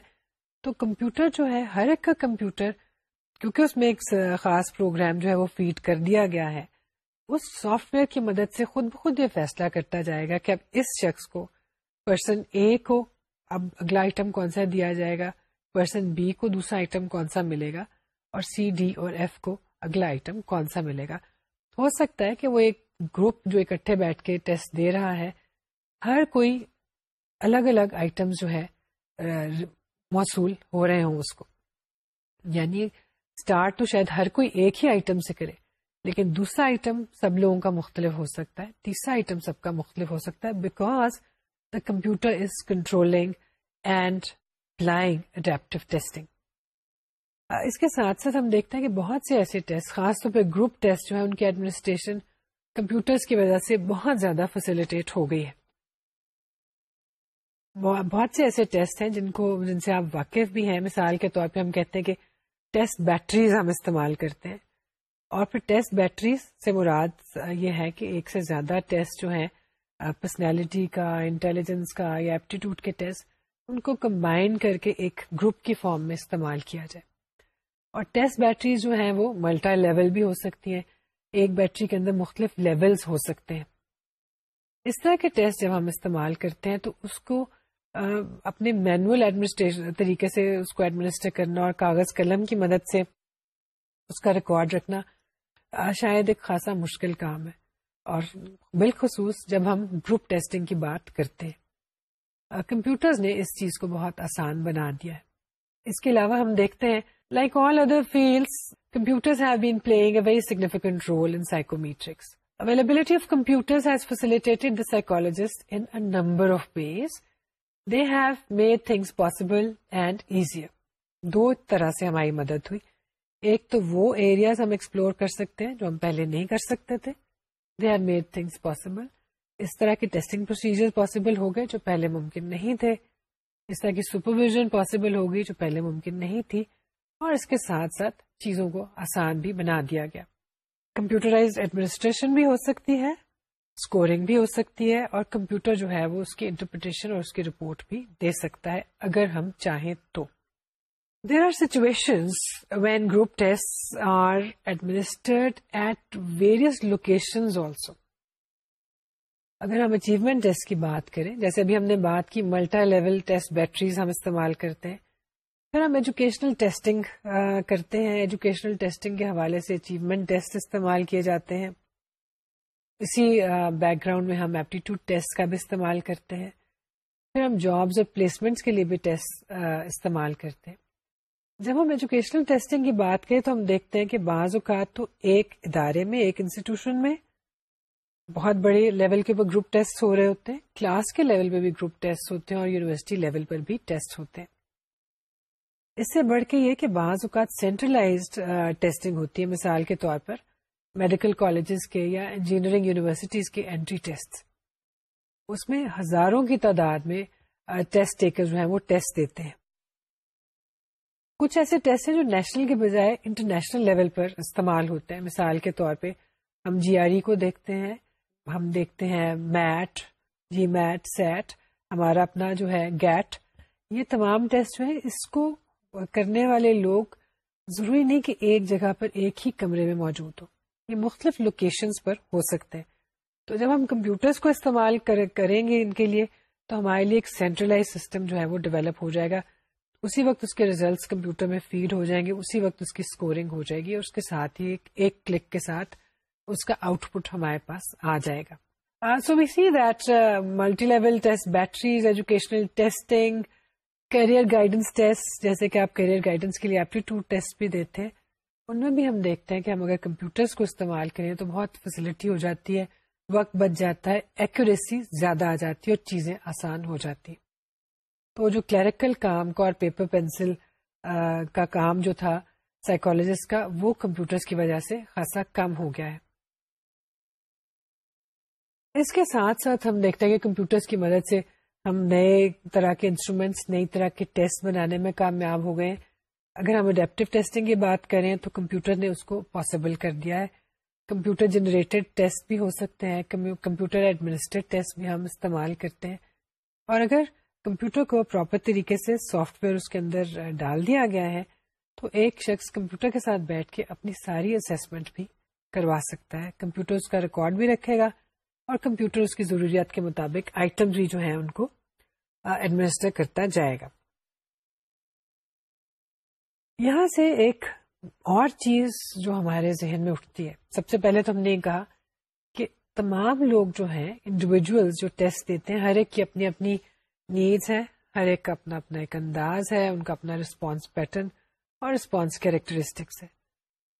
تو کمپیوٹر جو ہے، ہر ایک کا کمپیوٹر، کیونکہ اس میں ایک خاص پروگرام جو ہے وہ فیڈ کر دیا گیا ہے، اس سافٹ ویئر کی مدد سے خود بخود یہ فیصلہ کرتا جائے گا کہ اب اس شخص کو پرسن اے کو اب اگلا آئٹم کون سا دیا جائے گا پرسن بی کو دوسرا آئٹم کون سا ملے گا، اور سی ڈی اور ایف کو اگلا آئٹم کون سا ملے گا۔ ہو سکتا ہے کہ وہ ایک گروپ جو اکٹھے بیٹھ کے ٹیسٹ دے رہا ہے۔ ہر کوئی الگ الگ آئٹم جو ہے موصول ہو رہے ہوں اس کو۔ یعنی اسٹارٹ تو شاید ہر کوئی ایک ہی آئٹم سے کرے، لیکن دوسرا آئٹم سب لوگوں کا مختلف ہو سکتا ہے، تیسرا آئٹم سب کا مختلف ہو سکتا ہے because the computer is controlling and lying adaptive testing اس کے ساتھ ساتھ ہم دیکھتے ہیں کہ بہت سے ایسے ٹیسٹ خاص طور پہ گروپ ٹیسٹ جو ہے ان کی ایڈمنسٹریشن کمپیوٹرز کی وجہ سے بہت زیادہ فیسلٹیٹ ہو گئی ہے۔ بہت سے ایسے ٹیسٹ ہیں جن کو جن سے آپ واقف بھی ہیں۔ مثال کے طور پہ ہم کہتے ہیں کہ ٹیسٹ بیٹریز ہم استعمال کرتے ہیں۔ اور پھر ٹیسٹ بیٹریز سے مراد یہ ہے کہ ایک سے زیادہ ٹیسٹ جو ہیں، پرسنالٹی کا، انٹیلیجنس کا یا ایپٹیٹیوڈ کے ٹیسٹ، ان کو کمبائن کر کے ایک گروپ کی فارم میں استعمال کیا جائے۔ اور ٹیسٹ بیٹریز جو ہیں وہ ملٹا لیول بھی ہو سکتی ہیں۔ ایک بیٹری کے اندر مختلف لیولز ہو سکتے ہیں۔ اس طرح کے ٹیسٹ جب ہم استعمال کرتے ہیں تو اس کو اپنے مینوئل ایڈمنسٹریشن طریقے سے اس کو ایڈمنسٹر کرنا اور کاغذ قلم کی مدد سے اس کا ریکارڈ رکھنا شاید ایک خاصا مشکل کام ہے۔ اور بالخصوص جب ہم گروپ ٹیسٹنگ کی بات کرتے ہیں۔ کمپیوٹرز نے اس چیز کو بہت آسان بنا دیا ہے۔ اس کے علاوہ ہم دیکھتے ہیں like all other fields computers have been playing a very significant role in psychometrics Availability of computers has facilitated the psychologist in a number of ways. They have made things possible and easier. دو طرح سے ہماری مدد ہوئی۔ ایک تو وہ areas ہم ایکسپلور کر سکتے ہیں جو ہم پہلے نہیں کر سکتے تھے۔ They have made things possible اس طرح کے ٹیسٹنگ پروسیجر پاسبل ہو گئے جو پہلے ممکن نہیں تھے۔ اس طرح کی سپرویژن پاسبل ہوگی جو پہلے ممکن نہیں تھی۔ اور اس کے ساتھ ساتھ چیزوں کو آسان بھی بنا دیا گیا۔ کمپیوٹرائز ایڈمنسٹریشن بھی ہو سکتی ہے۔ اسکورنگ بھی ہو سکتی ہے اور کمپیوٹر جو ہے وہ اس کی انٹرپریٹیشن اور اس کی رپورٹ بھی دے سکتا ہے، اگر ہم چاہیں تو۔ There are situation when group test are administered at various location also اگر ہم اچیومنٹ ٹیسٹ کی بات کریں، جیسے ابھی ہم نے بات کی ملٹا لیول ٹیسٹ بیٹریز ہم استعمال کرتے ہیں۔ پھر ہم ایجوکیشنل ٹیسٹنگ کرتے ہیں۔ ایجوکیشنل ٹیسٹنگ کے حوالے سے اچیومنٹ ٹیسٹ استعمال کیے جاتے ہیں۔ اسی بیک گراؤنڈ میں ہم ایپٹیٹیوڈ ٹیسٹ کا بھی استعمال کرتے ہیں۔ پھر ہم جابس اور پلیسمنٹس کے لیے بھی ٹیسٹ استعمال کرتے ہیں۔ جب ہم ایجوکیشنل ٹیسٹنگ کی بات کریں تو ہم دیکھتے ہیں کہ بعض اوقات تو ایک ادارے میں، ایک انسٹیٹیوشن میں بہت بڑے لیول کے اوپر گروپ ٹیسٹ ہو رہے ہوتے ہیں۔ کلاس کے لیول پہ بھی گروپ ٹیسٹ ہوتے ہیں اور یونیورسٹی لیول پر بھی ٹیسٹ ہوتے ہیں۔ اس سے بڑھ کے یہ کہ بعض اوقات سینٹرلائزڈ ٹیسٹنگ ہوتی ہے مثال کے طور پر۔ میڈیکل کالجز کے یا انجینئرنگ یونیورسٹیز کے انٹری ٹیسٹ اس میں ہزاروں کی تعداد میں ٹیسٹ ٹیکر جو ہیں وہ ٹیسٹ دیتے ہیں. کچھ ایسے ٹیسٹ ہیں جو نیشنل کے بجائے انٹرنیشنل لیول پر استعمال ہوتے ہیں. مثال کے طور پہ ہم جی آر ای کو دیکھتے ہیں، ہم دیکھتے ہیں میٹ جی میٹ سیٹ ہمارا اپنا جو ہے گیٹ یہ تمام ٹیسٹ جو ہے اس کو کرنے والے لوگ ضروری نہیں کہ ایک جگہ پر ایک ہی کمرے میں موجود ہو یہ مختلف لوکیشنز پر ہو سکتے ہیں۔ تو جب ہم کمپیوٹرز کو استعمال کریں گے ان کے لیے، تو ہمارے لیے ایک سینٹرلائز سسٹم جو ہے وہ ڈیولپ ہو جائے گا۔ اسی وقت اس کے ریزلٹس کمپیوٹر میں فیڈ ہو جائیں گے، اسی وقت اس کی اسکورنگ ہو جائے گی اور اس کے ساتھ ہی ایک کلک کے ساتھ اس کا آؤٹ پٹ ہمارے پاس آ جائے گا۔ So we see that multi level test batteries educational testing career guidance test جیسے کہ آپ کیریئر گائیڈنس کے لیے ایپٹیٹیوڈ ٹیسٹ بھی دیتے ہیں۔ ان میں بھی ہم دیکھتے ہیں کہ ہم اگر کمپیوٹرس کو استعمال کریں تو بہت فیسلٹی ہو جاتی ہے، وقت بچ جاتا ہے ایکوریسی زیادہ آ جاتی ہے اور چیزیں آسان ہو جاتی تو جو کلیریکل کام کا اور پیپر پینسل کا کام جو تھا سائیکولوجسٹ کا، وہ کمپیوٹرز کی وجہ سے خاصا کم ہو گیا ہے۔ اس کے ساتھ ساتھ ہم دیکھتے ہیں کہ کمپیوٹرز کی مدد سے ہم نئے طرح کے انسٹرومینٹس نئی طرح کے ٹیسٹ بنانے میں کامیاب ہو گئے ہیں۔ اگر ہم اڈیپٹیو ٹیسٹنگ کی بات کریں تو کمپیوٹر نے اس کو پاسبل کر دیا ہے۔ کمپیوٹر جنریٹڈ ٹیسٹ بھی ہو سکتے ہیں کمپیوٹر ایڈمنسٹریڈ ٹیسٹ بھی ہم استعمال کرتے ہیں۔ اور اگر کمپیوٹر کو پراپر طریقے سے سافٹ ویئر اس کے اندر ڈال دیا گیا ہے، تو ایک شخص کمپیوٹر کے ساتھ بیٹھ کے اپنی ساری اسسمنٹ بھی کروا سکتا ہے۔ کمپیوٹر اس کا ریکارڈ بھی رکھے گا اور کمپیوٹر اس کی ضروریات کے مطابق آئٹم بھی جو ہیں ان کو ایڈمنسٹر کرتا جائے گا۔ یہاں سے ایک اور چیز جو ہمارے ذہن میں اٹھتی ہے۔ سب سے پہلے تو ہم نے کہا کہ تمام لوگ جو ہیں انڈیویجل جو ٹیسٹ دیتے ہیں، ہر ایک کی اپنی اپنی نیڈس ہے ہر ایک کا اپنا اپنا ایک انداز ہے، ان کا اپنا رسپانس پیٹرن اور رسپانس کیریکٹرسٹکس ہے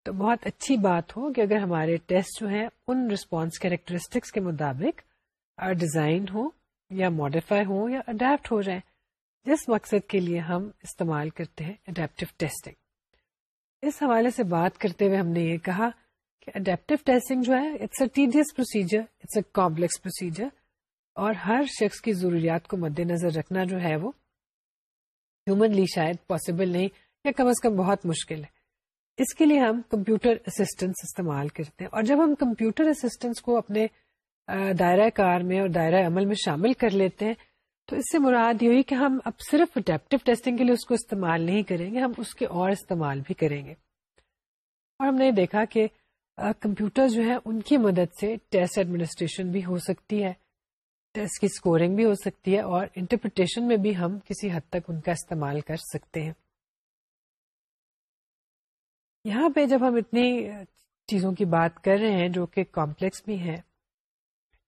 تو بہت اچھی بات ہو کہ اگر ہمارے ٹیسٹ جو ہیں، ان رسپانس کیریکٹرسٹکس کے مطابق ڈیزائن ہو یا ماڈیفائی ہو یا اڈیپٹ ہو جائیں۔ جس مقصد کے لیے ہم استعمال کرتے ہیں اڈیپٹو ٹیسٹنگ اس حوالے سے بات کرتے ہوئے ہم نے یہ کہا کہ اڈیپٹو ٹیسٹنگ جو ہے it's a tedious procedure it's a complex procedure اور ہر شخص کی ضروریات کو مد نظر رکھنا جو ہے وہ ہیومنلی شاید پاسبل نہیں، یا کم از کم بہت مشکل ہے۔ اس کے لیے ہم کمپیوٹر اسسٹنس استعمال کرتے ہیں۔ اور جب ہم کمپیوٹر اسسٹنس کو اپنے دائرہ کار میں اور دائرہ عمل میں شامل کر لیتے ہیں تو اس سے مراد یہ ہوئی کہ ہم اب صرف اڈیپٹو ٹیسٹنگ کے لیے اس کو استعمال نہیں کریں گے، ہم اس کے اور استعمال بھی کریں گے۔ اور ہم نے دیکھا کہ کمپیوٹر جو ہے ان کی مدد سے ٹیسٹ ایڈمنسٹریشن بھی ہو سکتی ہے، ٹیسٹ کی اسکورنگ بھی ہو سکتی ہے، اور انٹرپریٹیشن میں بھی ہم کسی حد تک ان کا استعمال کر سکتے ہیں۔ یہاں پہ جب ہم اتنی چیزوں کی بات کر رہے ہیں جو کہ کمپلیکس بھی ہیں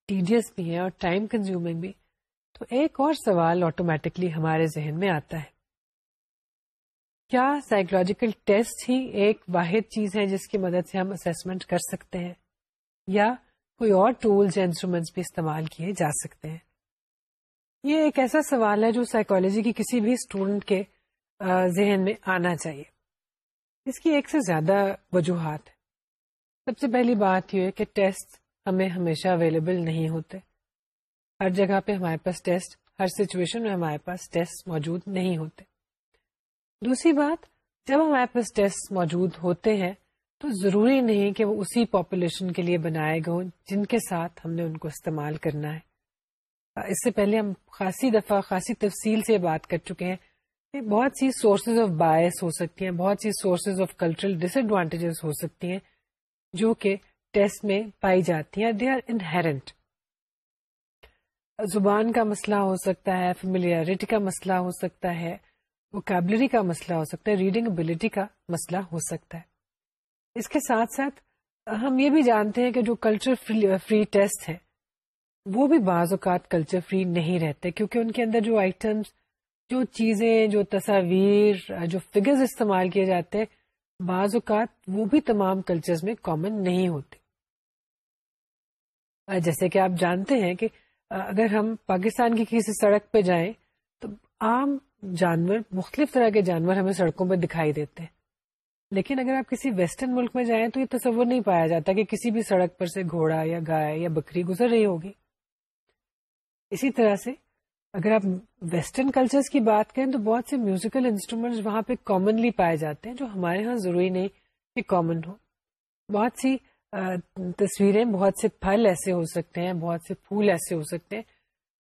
ٹیڈیس بھی ہیں، اور ٹائم کنزیومنگ بھی تو ایک اور سوال آٹومیٹکلی ہمارے ذہن میں آتا ہے۔ کیا سائیکولوجیکل ٹیسٹ ہی ایک واحد چیز ہے جس کی مدد سے ہم اسسمنٹ کر سکتے ہیں؟ یا کوئی اور ٹولس یا انسٹرومینٹس بھی استعمال کیے جا سکتے ہیں؟ یہ ایک ایسا سوال ہے جو سائیکولوجی کی کسی بھی اسٹوڈنٹ کے ذہن میں آنا چاہیے۔ اس کی ایک سے زیادہ وجوہات۔ ہے سب سے پہلی بات یہ ہے کہ ٹیسٹ ہمیں ہمیشہ اویلیبل نہیں ہوتے۔ ہر جگہ پہ ہمارے پاس ٹیسٹ، ہر سچویشن میں ہمارے پاس ٹیسٹ موجود نہیں ہوتے۔ دوسری بات، جب ہمارے پاس ٹیسٹ موجود ہوتے ہیں تو ضروری نہیں کہ وہ اسی پاپولیشن کے لیے بنائے گئے جن کے ساتھ ہم نے ان کو استعمال کرنا ہے۔ اس سے پہلے ہم خاصی دفعہ، خاصی تفصیل سے بات کر چکے ہیں کہ بہت سی سورسز آف بایس ہو سکتی ہیں، بہت سی sources of cultural disadvantages ہو سکتی ہیں جو کہ ٹیسٹ میں پائی جاتی ہیں۔ دے آر انہرنٹ زبان کا مسئلہ ہو سکتا ہے فیملیئرٹی کا مسئلہ ہو سکتا ہے وکیبلری کا مسئلہ ہو سکتا ہے ریڈنگ ابلیٹی کا مسئلہ ہو سکتا ہے۔ اس کے ساتھ ساتھ ہم یہ بھی جانتے ہیں کہ جو کلچر فری ٹیسٹ ہے، وہ بھی بعض اوقات کلچر فری نہیں رہتے، کیونکہ ان کے اندر جو آئٹمس جو چیزیں، جو تصاویر، جو فگرز استعمال کیے جاتے ہیں، بعض اوقات وہ بھی تمام کلچرز میں کامن نہیں ہوتے۔ جیسے کہ آپ جانتے ہیں کہ اگر ہم پاکستان کی کسی سڑک پہ جائیں تو عام جانور، مختلف طرح کے جانور ہمیں سڑکوں پہ دکھائی دیتے ہیں۔ لیکن اگر آپ کسی ویسٹرن ملک میں جائیں تو یہ تصور نہیں پایا جاتا کہ کسی بھی سڑک پر سے گھوڑا یا گائے یا بکری گزر رہی ہوگی۔ اسی طرح سے اگر آپ ویسٹرن کلچرز کی بات کریں تو بہت سے میوزیکل انسٹرومینٹس وہاں پہ کامنلی پائے جاتے ہیں جو ہمارے ہاں ضروری نہیں کہ کامن ہو۔ بہت سی تصویریں بہت سے پھل ایسے ہو سکتے ہیں، بہت سے پھول ایسے ہو سکتے ہیں،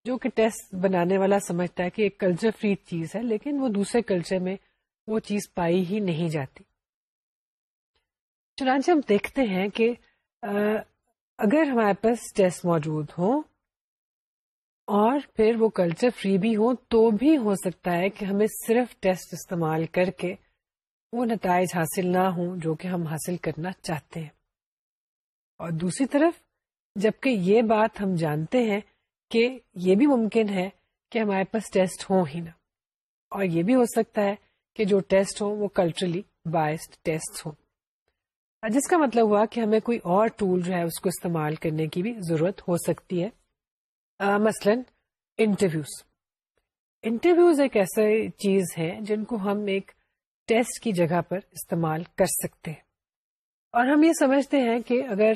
جو کہ ٹیسٹ بنانے والا سمجھتا ہے کہ ایک کلچر فری چیز ہے، لیکن وہ دوسرے کلچر میں وہ چیز پائی ہی نہیں جاتی۔ چنانچہ ہم دیکھتے ہیں کہ اگر ہمارے پاس ٹیسٹ موجود ہوں اور پھر وہ کلچر فری بھی ہو تو بھی ہو سکتا ہے کہ ہمیں صرف ٹیسٹ استعمال کر کے وہ نتائج حاصل نہ ہوں جو کہ ہم حاصل کرنا چاہتے ہیں۔ اور دوسری طرف، جبکہ یہ بات ہم جانتے ہیں کہ یہ بھی ممکن ہے کہ ہمارے پاس ٹیسٹ ہو ہی نہ۔ اور یہ بھی ہو سکتا ہے کہ جو ٹیسٹ ہو وہ کلچرلی بائسڈ ٹیسٹ ہو جس کا مطلب ہوا کہ ہمیں کوئی اور ٹول جو ہے اس کو استعمال کرنے کی بھی ضرورت ہو سکتی ہے۔ مثلاً انٹرویوز انٹرویوز ایک ایسا چیز ہے جن کو ہم ایک ٹیسٹ کی جگہ پر استعمال کر سکتے ہیں۔ اور ہم یہ سمجھتے ہیں کہ اگر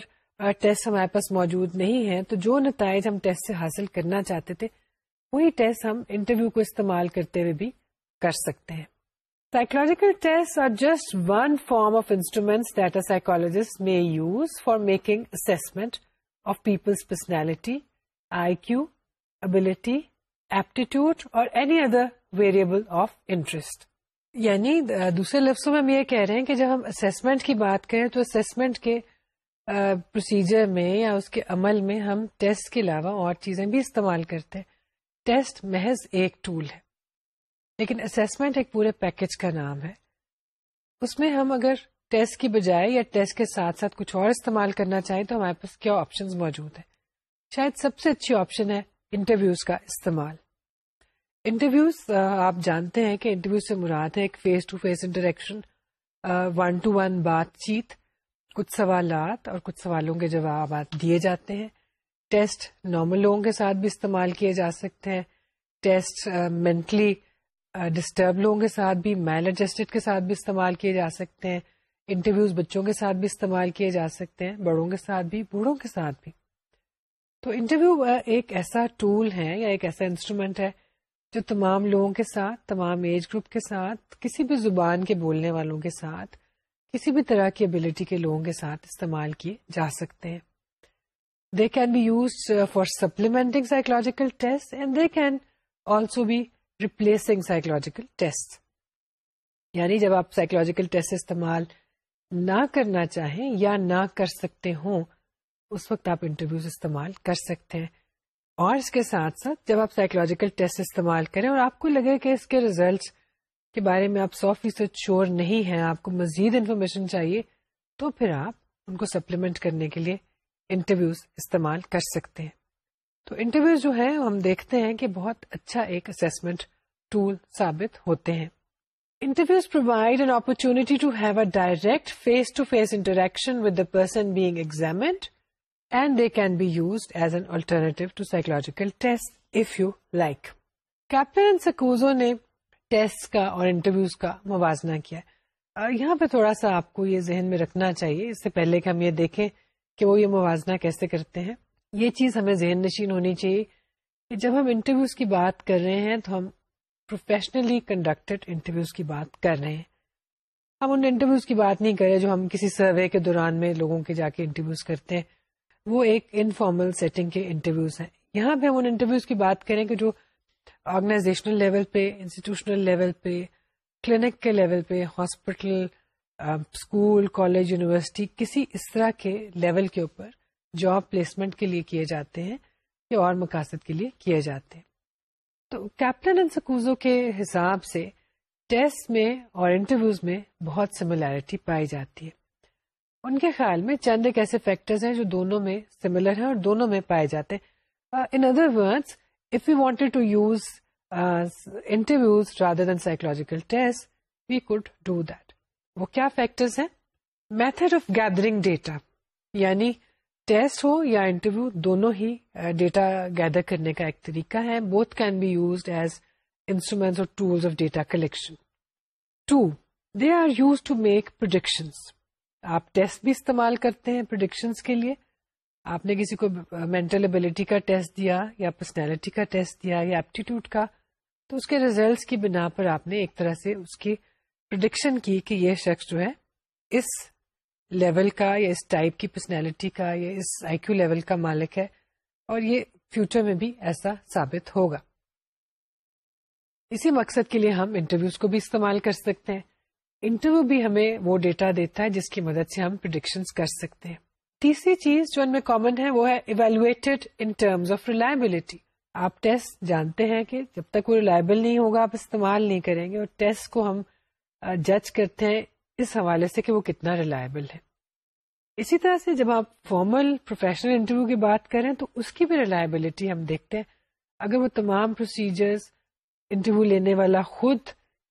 ٹیسٹ ہمارے پاس موجود نہیں ہے تو جو نتائج ہم ٹیسٹ سے حاصل کرنا چاہتے تھے، وہی ٹیسٹ ہم انٹرویو کو استعمال کرتے ہوئے بھی کر سکتے ہیں۔ Psychological test are just one form of instruments that a psychologist may use for making اسٹ people's personality I Q ability aptitude اور any other variable of interest یعنی دوسرے لفظوں میں ہم یہ کہہ رہے ہیں کہ جب ہم اسسمنٹ کی بات کریں تو اسسمنٹ کے پروسیجر میں یا اس کے عمل میں ہم ٹیسٹ کے علاوہ اور چیزیں بھی استعمال کرتے ہیں۔ ٹیسٹ محض ایک ٹول ہے، لیکن اسسمنٹ ایک پورے پیکج کا نام ہے۔ اس میں ہم اگر ٹیسٹ کی بجائے یا ٹیسٹ کے ساتھ ساتھ کچھ اور استعمال کرنا چاہیں تو ہمارے پاس کیا آپشن موجود ہیں؟ شاید سب سے اچھی آپشن ہے انٹرویوز کا استعمال۔ انٹرویوز آپ جانتے ہیں کہ انٹرویو سے مراد ہے ایک face to face interaction one to one بات چیت کچھ سوالات اور کچھ سوالوں کے جوابات دیے جاتے ہیں۔ ٹیسٹ نارمل لوگوں کے ساتھ بھی استعمال کیے جا سکتے ہیں۔ ٹیسٹ مینٹلی ڈسٹرب لوگوں کے ساتھ بھی میل ایڈجسٹڈ کے ساتھ بھی استعمال کیے جا سکتے ہیں۔ انٹرویوز بچوں کے ساتھ بھی استعمال کیے جا سکتے ہیں، بڑوں کے ساتھ بھی، بوڑھوں کے ساتھ بھی۔ تو انٹرویو ایک ایسا ٹول ہے یا ایک ایسا انسٹرومینٹ ہے جو تمام لوگوں کے ساتھ، تمام ایج گروپ کے ساتھ، کسی بھی زبان کے بولنے والوں کے ساتھ، کسی بھی طرح کی ابلیٹی کے لوگوں کے ساتھ استعمال کیے جا سکتے ہیں۔ They can be use for supplementing psychological test and they can also be replacing psychological test یعنی جب آپ سائیکولوجیکل ٹیسٹ استعمال نہ کرنا چاہیں یا نہ کر سکتے ہوں، اس وقت آپ انٹرویوز استعمال کر سکتے ہیں۔ اور اس کے ساتھ ساتھ جب آپ سائیکولوجیکل ٹیسٹ استعمال کریں اور آپ کو لگے کہ اس کے ریزلٹس کے بارے میں آپ سو فیصد شور نہیں ہیں، آپ کو مزید انفارمیشن چاہیے، تو پھر آپ ان کو سپلیمنٹ کرنے کے لیے انٹرویوز استعمال کر سکتے ہیں۔ تو انٹرویوز جو ہے ہم دیکھتے ہیں کہ بہت اچھا ایک اسسمنٹ ٹول ثابت ہوتے ہیں۔ Interviews provide an opportunity to have a direct face to face interaction with the person being examined and they can be use as an alternative to psychological test if you like captain سکوزو نے test کا اور interviews کا موازنہ کیا یہاں پہ تھوڑا سا آپ کو یہ ذہن میں رکھنا چاہیے اس سے پہلے کہ ہم یہ دیکھیں کہ وہ یہ موازنہ کیسے کرتے ہیں یہ چیز ہمیں ذہن نشین ہونی چاہیے کہ جب ہم انٹرویوز کی بات کر رہے ہیں تو ہم پروفیشنلی کنڈکٹیڈ انٹرویوز کی بات کر رہے ہیں ہم ان انٹرویوز کی بات نہیں کر رہے جو ہم کسی سروے کے دوران میں لوگوں کے جا کے انٹرویوز کرتے ہیں وہ ایک انفارمل سیٹنگ کے انٹرویوز ہیں۔ یہاں پہ ہم ان انٹرویوز کی بات کریں کہ جو آرگنائزیشنل لیول پہ انسٹیٹیوشنل لیول پہ کلینک کے لیول پہ ہاسپٹل اسکول کالج یونیورسٹی کسی اس طرح کے لیول کے اوپر جاب پلیسمنٹ کے لیے کیے جاتے ہیں یا اور مقاصد کے لیے کیے جاتے ہیں۔ تو کیپٹن اینڈ سکوزو کے حساب سے ٹیسٹ میں اور انٹرویوز میں بہت سملیرٹی پائی جاتی ہے۔ ان کے خیال میں چند ایک ایسے فیکٹرز ہیں جو دونوں میں سملر ہیں اور دونوں میں پائے جاتے ہیں۔ In other words if you wanted to use interviews rather than psychological test we could do that وہ کیا فیکٹرز ہیں؟ میتھڈ آف گیدرنگ ڈیٹا یعنی ٹیسٹ ہو یا انٹرویو دونوں ہی uh, ڈیٹا گیدر کرنے کا ایک طریقہ ہے۔ Both can be used as instruments اور tools of data collection to they are use to make productions آپ ٹیسٹ بھی استعمال کرتے ہیں پروڈکشنس کے لیے۔ آپ نے کسی کو مینٹل ابلیٹی کا ٹیسٹ دیا یا پرسنالٹی کا ٹیسٹ دیا یا ایپٹیٹیوڈ کا، تو اس کے ریزلٹس کی بنا پر آپ نے ایک طرح سے اس کی پروڈکشن کی کہ یہ شخص جو ہے اس لیول کا یا اس ٹائپ کی پرسنالٹی کا یا اس آئی کیو لیول کا مالک ہے اور یہ فیوچر میں بھی ایسا ثابت ہوگا۔ اسی مقصد کے لیے ہم انٹرویوز کو بھی استعمال کر سکتے ہیں۔ انٹرویو بھی ہمیں وہ ڈیٹا دیتا ہے جس کی مدد سے ہم پرڈکشن کر سکتے ہیں۔ تیسری چیز جو ان میں کامن ہے وہ ہے evaluated in terms of reliability آپ ٹیسٹ جانتے ہیں کہ جب تک وہ ریلائبل نہیں ہوگا آپ استعمال نہیں کریں گے اور ٹیسٹ کو ہم جج کرتے ہیں اس حوالے سے کہ وہ کتنا ریلائبل ہے۔ اسی طرح سے جب آپ فارمل پروفیشنل انٹرویو کی بات کریں تو اس کی بھی ریلائبلٹی ہم دیکھتے ہیں۔ اگر وہ تمام پروسیجرز انٹرویو لینے والا خود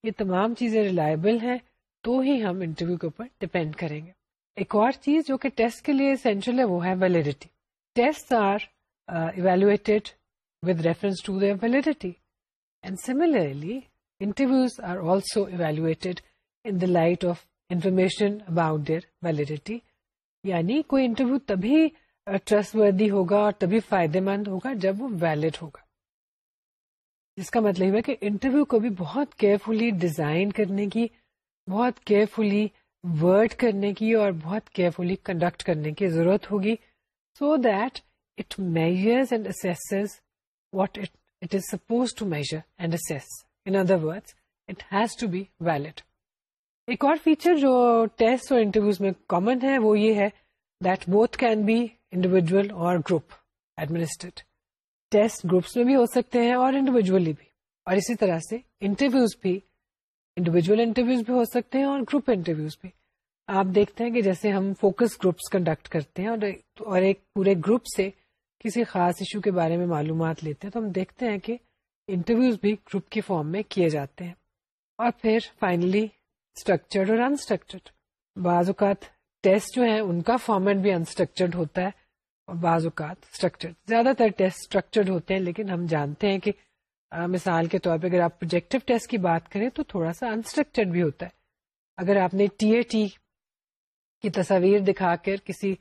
یہ تمام چیزیں ریلائبل ہیں تو ہی ہم انٹرویو کے اوپر ڈپینڈ کریں گے۔ ایک اور چیز جو کہ ٹیسٹ کے لیے اسینشیل ہے وہ ہے validity test are evaluated with reference to the validity and similarly interviews are also evaluated in the light of information about their validity یعنی کوئی انٹرویو تبھی uh, ٹرسٹ وردی ہوگا اور تبھی فائدے مند ہوگا جب وہ ویلڈ ہوگا۔ جس کا مطلب ہے کہ انٹرویو کو بھی بہت کیئرفلی ڈیزائن کرنے کی بہت کیئرفلی ورڈ کرنے کی اور بہت کیئرفلی کنڈکٹ کرنے کی ضرورت ہوگی so that it measures and assesses what it is suppose to measure and assess in other word it has to be valid ایک اور فیچر جو ٹیسٹ اور انٹرویوز میں کامن ہے وہ یہ ہے that both can be individual اور گروپ ایڈمنسٹریڈ ٹیسٹ گروپس میں بھی ہو سکتے ہیں اور انڈیویجلی بھی. اور اسی طرح سے انٹرویوز بھی انڈیویجل انٹرویوز بھی ہو سکتے ہیں اور گروپ انٹرویوز بھی۔ آپ دیکھتے ہیں کہ جیسے ہم فوکس گروپس کنڈکٹ کرتے ہیں اور ایک پورے گروپ سے کسی خاص ایشو کے بارے میں معلومات لیتے ہیں تو ہم دیکھتے ہیں کہ انٹرویوز بھی گروپ کی فارم میں کیے جاتے ہیں۔ اور پھر فائنلی اسٹرکچرڈ اور انسٹرکچرڈ۔ بعض اوقات ٹیسٹ جو ہے ان کا فارمیٹ بھی انسٹرکچرڈ ہوتا ہے اور بعض اوقات اسٹرکچرڈ زیادہ تر ٹیسٹ اسٹرکچرڈ ہوتے ہیں لیکن ہم جانتے ہیں کہ مثال کے طور پہ اگر آپ پروجیکٹو ٹیسٹ کی بات کریں تو تھوڑا سا انسٹرکچرڈ بھی ہوتا ہے۔ اگر آپ نے ٹی اے ٹی کی تصاویر دکھا کر کسی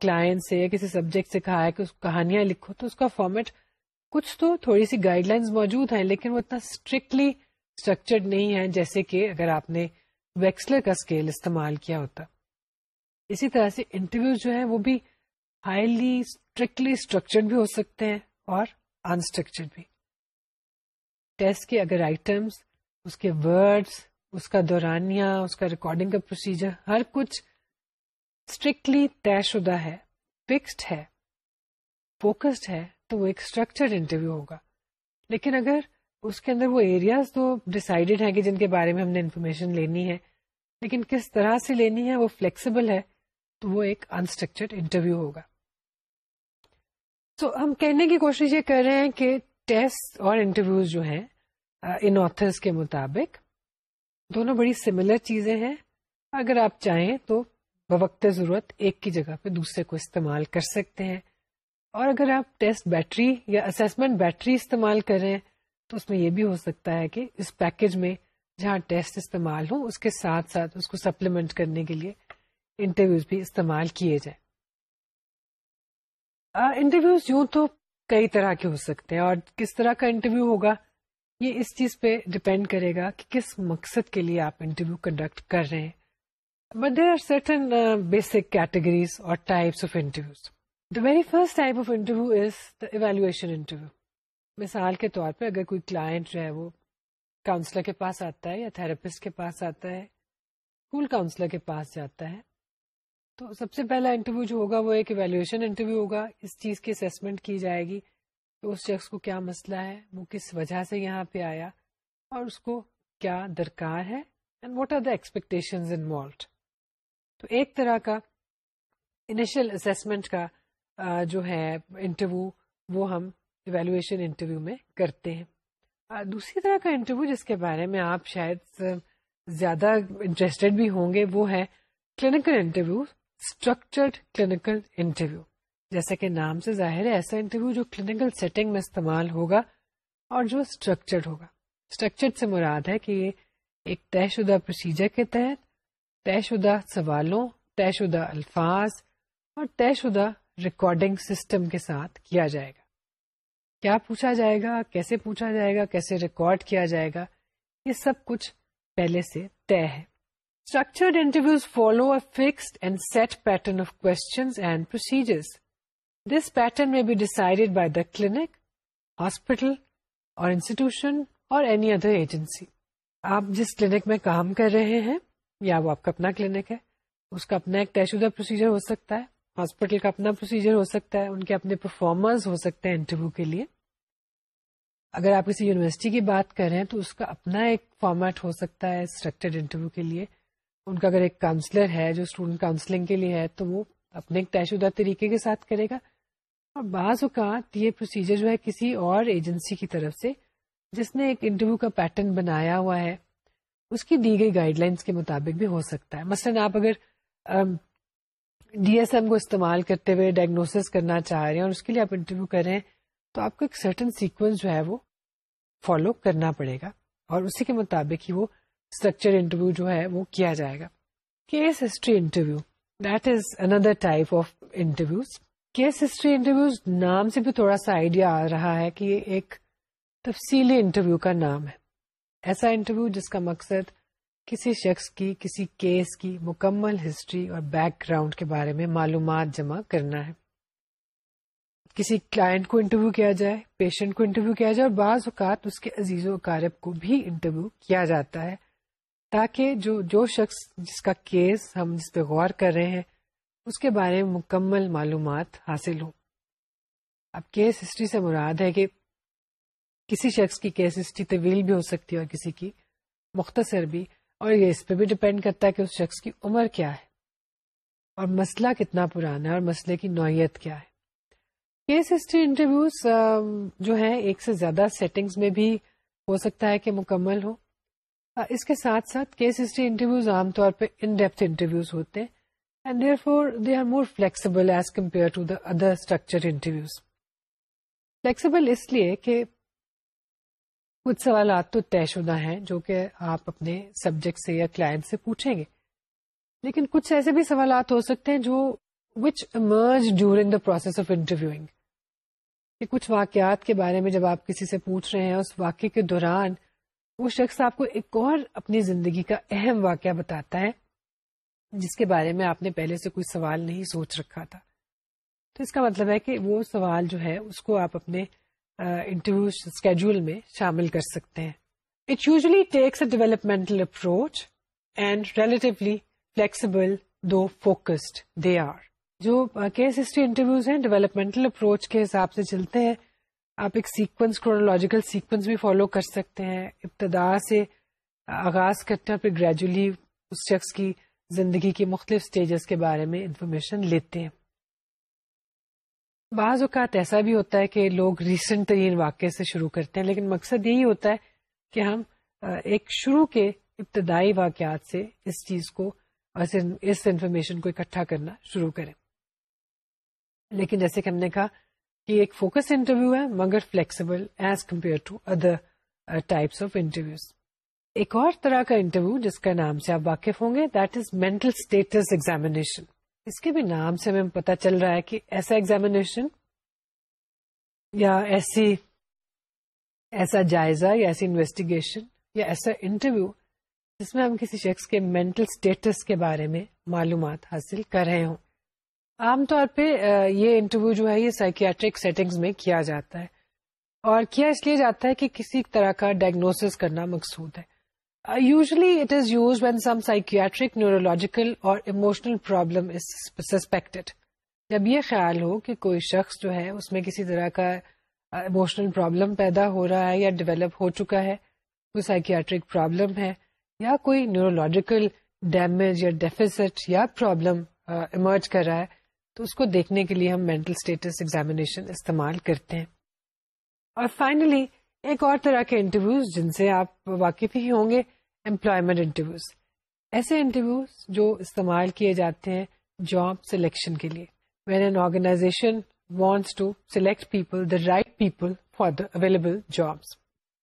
کلائنٹ سے یا کسی سبجیکٹ سے کہا ہے کہ اس کہانیاں لکھو تو اس کا فارمیٹ کچھ تو تھوڑی سی گائڈ لائنس موجود ہیں، لیکن وہ اتنا اسٹرکٹلی اسٹرکچرڈ نہیں ہے جیسے کہ اگر آپ نے ویکسلر کا اسکیل استعمال کیا ہوتا۔ اسی طرح سے انٹرویو جو ہے وہ بھی ہائیلی اسٹرکٹلی اسٹرکچرڈ بھی ہو سکتے ہیں اور انسٹرکچرڈ بھی۔ ٹیسٹ کے اگر آئٹمس اس کے ورڈس اس کا دورانیہ، اس کا ریکارڈنگ کا پروسیجر ہر کچھ اسٹرکٹلی طے شدہ ہے فکسڈ ہے فوکسڈ ہے، تو وہ ایک اسٹرکچرڈ انٹرویو ہوگا۔ لیکن اگر اس کے اندر وہ ایریاز تو ڈسائڈیڈ ہیں کہ جن کے بارے میں ہم نے انفارمیشن لینی ہے، لیکن کس طرح سے لینی ہے، وہ فلیکسیبل ہے، تو وہ ایک انسٹرکچرڈ انٹرویو ہوگا۔ تو ہم کہنے کی کوشش یہ کر رہے ہیں کہ ٹیسٹ اور انٹرویوز جو ہیں ان آتھرس کے مطابق، دونوں بڑی سملر چیزیں ہیں۔ اگر آپ چاہیں تو بوقت ضرورت ایک کی جگہ پہ دوسرے کو استعمال کر سکتے ہیں۔ اور اگر آپ ٹیسٹ بیٹری یا اسسمنٹ بیٹری استعمال کر رہے ہیں، تو اس میں یہ بھی ہو سکتا ہے کہ اس پیکج میں جہاں ٹیسٹ استعمال ہوں، اس کے ساتھ ساتھ اس کو سپلیمنٹ کرنے کے لیے انٹرویوز بھی استعمال کیے جائیں۔ انٹرویوز یوں تو کئی طرح کے ہو سکتے ہیں اور کس طرح کا انٹرویو ہوگا، یہ اس چیز پہ ڈپینڈ کرے گا کہ کس مقصد کے لیے آپ انٹرویو کنڈکٹ کر رہے ہیں۔ But there are certain basic categories اور types of interviews the very first type of interview is the evaluation interview مثال کے طور پہ اگر کوئی کلائنٹ جو ہے وہ کاؤنسلر کے پاس آتا ہے یا تھراپسٹ کے پاس آتا ہے اسکول کاؤنسلر کے پاس جاتا ہے تو سب سے پہلا انٹرویو جو ہوگا وہ ایک ایویلویشن انٹرویو ہوگا۔ اس چیز کی اسسمنٹ کی جائے گی کہ اس شخص کو کیا مسئلہ ہے، وہ کس وجہ سے یہاں پہ آیا اور اس کو کیا درکار ہے and what are the expectation involved تو ایک طرح کا انیشل اسسمنٹ کا جو ہے انٹرویو وہ ہم ایویلویشن انٹرویو میں کرتے ہیں۔ دوسری طرح کا انٹرویو جس کے بارے میں آپ شاید زیادہ انٹرسٹیڈ بھی ہوں گے، وہ ہے clinical interview structured clinical interview جیسا کہ نام سے ظاہر ہے، ایسا انٹرویو جو کلینکل سیٹنگ میں استعمال ہوگا اور جو اسٹرکچرڈ ہوگا۔ اسٹرکچرڈ سے مراد ہے کہ یہ ایک طے شدہ پروسیجر کے تحت، طے شدہ سوالوں، طے شدہ الفاظ اور طے شدہ ریکارڈنگ سسٹم کے ساتھ کیا جائے گا۔ کیا پوچھا جائے گا، کیسے پوچھا جائے گا، کیسے ریکارڈ کیا جائے گا، یہ سب کچھ پہلے سے طے ہے۔ Structured interviews follow a fixed and set pattern of and procedures this pattern میں be decided by the clinic hospital اور انسٹیٹیوشن اور اینی ادر ایجنسی آپ جس کلینک میں کام کر رہے ہیں، یا وہ آپ کا اپنا کلینک ہے، اس کا اپنا ایک طے شدہ پروسیجر ہو سکتا ہے ہاسپٹل کا اپنا پروسیجر ہو سکتا ہے، ان کے اپنے پرفارمرز ہو سکتے ہیں انٹرویو کے لیے. اگر آپ کسی یونیورسٹی کی بات کر رہے ہیں تو اس کا اپنا ایک فارمیٹ ہو سکتا ہے اسٹرکچرڈ انٹرویو کے لیے. ان کا اگر ایک کاؤنسلر ہے جو اسٹوڈنٹ کاؤنسلنگ کے لیے ہے تو وہ اپنے ایک طے شدہ طریقے کے ساتھ کرے گا۔ اور بعض اوقات یہ پروسیجر جو ہے کسی اور ایجنسی کی طرف سے، جس نے ایک انٹرویو کا پیٹرن بنایا ہوا ہے، اس کی دی گئی گائیڈ لائنس کے مطابق بھی ہو سکتا ہے۔ مثلاً آپ اگر ڈی ایس ایم کو استعمال کرتے ہوئے ڈائگنوس کرنا چاہ رہے ہیں اور اس کے لیے آپ انٹرویو کر رہے ہیں، تو آپ کو ایک سرٹن سیکوینس جو ہے وہ فالو کرنا پڑے گا۔ اور اسی کے مطابق ہی وہ اسٹرکچر انٹرویو جو ہے وہ کیا جائے گا۔ Case history interview that is another type of interviews case history interviews نام سے بھی تھوڑا سا آئیڈیا آ رہا ہے کہ یہ ایک تفصیلی انٹرویو کا نام ہے۔ ایسا انٹرویو جس کا مقصد کسی شخص کی، کسی کیس کی مکمل ہسٹری اور بیک گراؤنڈ کے بارے میں معلومات جمع کرنا ہے۔ کسی کلائنٹ کو انٹرویو کیا جائے پیشنٹ کو انٹرویو کیا جائے اور بعض اوقات اس کے عزیز و اقارب کو بھی انٹرویو کیا جاتا ہے۔ تاکہ جو جو شخص جس کا کیس ہم جس پہ غور کر رہے ہیں، اس کے بارے میں مکمل معلومات حاصل ہوں اب کیس ہسٹری سے مراد ہے کہ کسی شخص کی کیس ہسٹری طویل بھی ہو سکتی ہے اور کسی کی مختصر بھی، اور یہ اس پہ بھی ڈپینڈ کرتا ہے کہ اس شخص کی عمر کیا ہے۔ اور مسئلہ کتنا پرانا ہے اور مسئلے کی نوعیت کیا ہے۔ کیس ہسٹری انٹرویوز جو ہے ایک سے زیادہ سیٹنگز میں بھی ہو سکتا ہے کہ مکمل ہو۔ اس کے ساتھ ساتھ کیس ہسٹری انٹرویوز عام طور پہ ان ڈیپتھ انٹرویوز ہوتے ہیں and therefore they are more flexible as compare to the other structure interviews flexible اس لیے کہ کچھ سوالات تو طے شدہ ہیں جو کہ آپ اپنے سبجیکٹ سے یا کلائنٹ سے پوچھیں گے، لیکن کچھ ایسے بھی سوالات ہو سکتے ہیں جو which emerge during the process of interviewing کہ کچھ واقعات کے بارے میں جب آپ کسی سے پوچھ رہے ہیں، اس واقعے کے دوران وہ شخص آپ کو ایک اور اپنی زندگی کا اہم واقعہ بتاتا ہے، جس کے بارے میں آپ نے پہلے سے کوئی سوال نہیں سوچ رکھا تھا۔ تو اس کا مطلب ہے کہ وہ سوال جو ہے، اس کو آپ اپنے انٹرویو اسکیڈول میں شامل کر سکتے ہیں۔ It usually takes a developmental approach and relatively flexible though focused they are جو کیس ہسٹری انٹرویوز ہیں ڈیولپمنٹل اپروچ کے حساب سے چلتے ہیں۔ آپ ایک سیکوینس کرونالوجیکل سیکوینس بھی فالو کر سکتے ہیں۔ ابتدا سے آغاز کرتے ہیں پھر گریجولی اس شخص کی زندگی کی مختلف اسٹیجز کے بارے میں انفارمیشن لیتے ہیں۔ بعض اوقات ایسا بھی ہوتا ہے کہ لوگ ریسنٹ ترین واقعے سے شروع کرتے ہیں، لیکن مقصد یہی ہوتا ہے کہ ہم ایک شروع کے ابتدائی واقعات سے اس چیز کو، اس انفارمیشن کو اکٹھا کرنا شروع کریں۔ لیکن جیسے کہ ہم نے کہا کہ ایک فوکس انٹرویو ہے، مگر flexible as compare to other types of interviews ایک اور طرح کا انٹرویو جس کا نام سے آپ واقف ہوں گے that is mental status examination اس کے بھی نام سے ہمیں پتا چل رہا ہے کہ ایسا ایگزامیشن یا ایسی، ایسا جائزہ یا ایسی انویسٹیگیشن یا ایسا انٹرویو جس میں ہم کسی شخص کے مینٹل اسٹیٹس کے بارے میں معلومات حاصل کر رہے ہوں۔ عام طور پہ یہ انٹرویو جو ہے، یہ سائکیٹرک سیٹنگز میں کیا جاتا ہے اور کیا اس لیے جاتا ہے کہ کسی طرح کا ڈائگنوس کرنا مقصود ہے۔ Usually it is use when some psychiatric neurological اور اموشنل پرابلم از سسپیکٹڈ جب یہ خیال ہو کہ کوئی شخص جو ہے، اس میں کسی طرح کا اموشنل پرابلم پیدا ہو رہا ہے یا ڈیولپ ہو چکا ہے، کوئی سائکیٹرک پرابلم ہے یا کوئی نیورولوجیکل ڈیمیج یا ڈیفیسٹ یا پرابلم ایمرج کر رہا ہے تو اس کو دیکھنے کے لیے ہم مینٹل اسٹیٹس ایگزامیشن استعمال کرتے ہیں۔ اور فائنلی ایک اور طرح کے انٹرویوز جن سے آپ واقف ہی ہوں گے امپلائمنٹ انٹرویوز ایسے انٹرویوز جو استعمال کیے جاتے ہیں جاب سلیکشن کے لیے۔ When an organization wants to select people the right people for the available jobs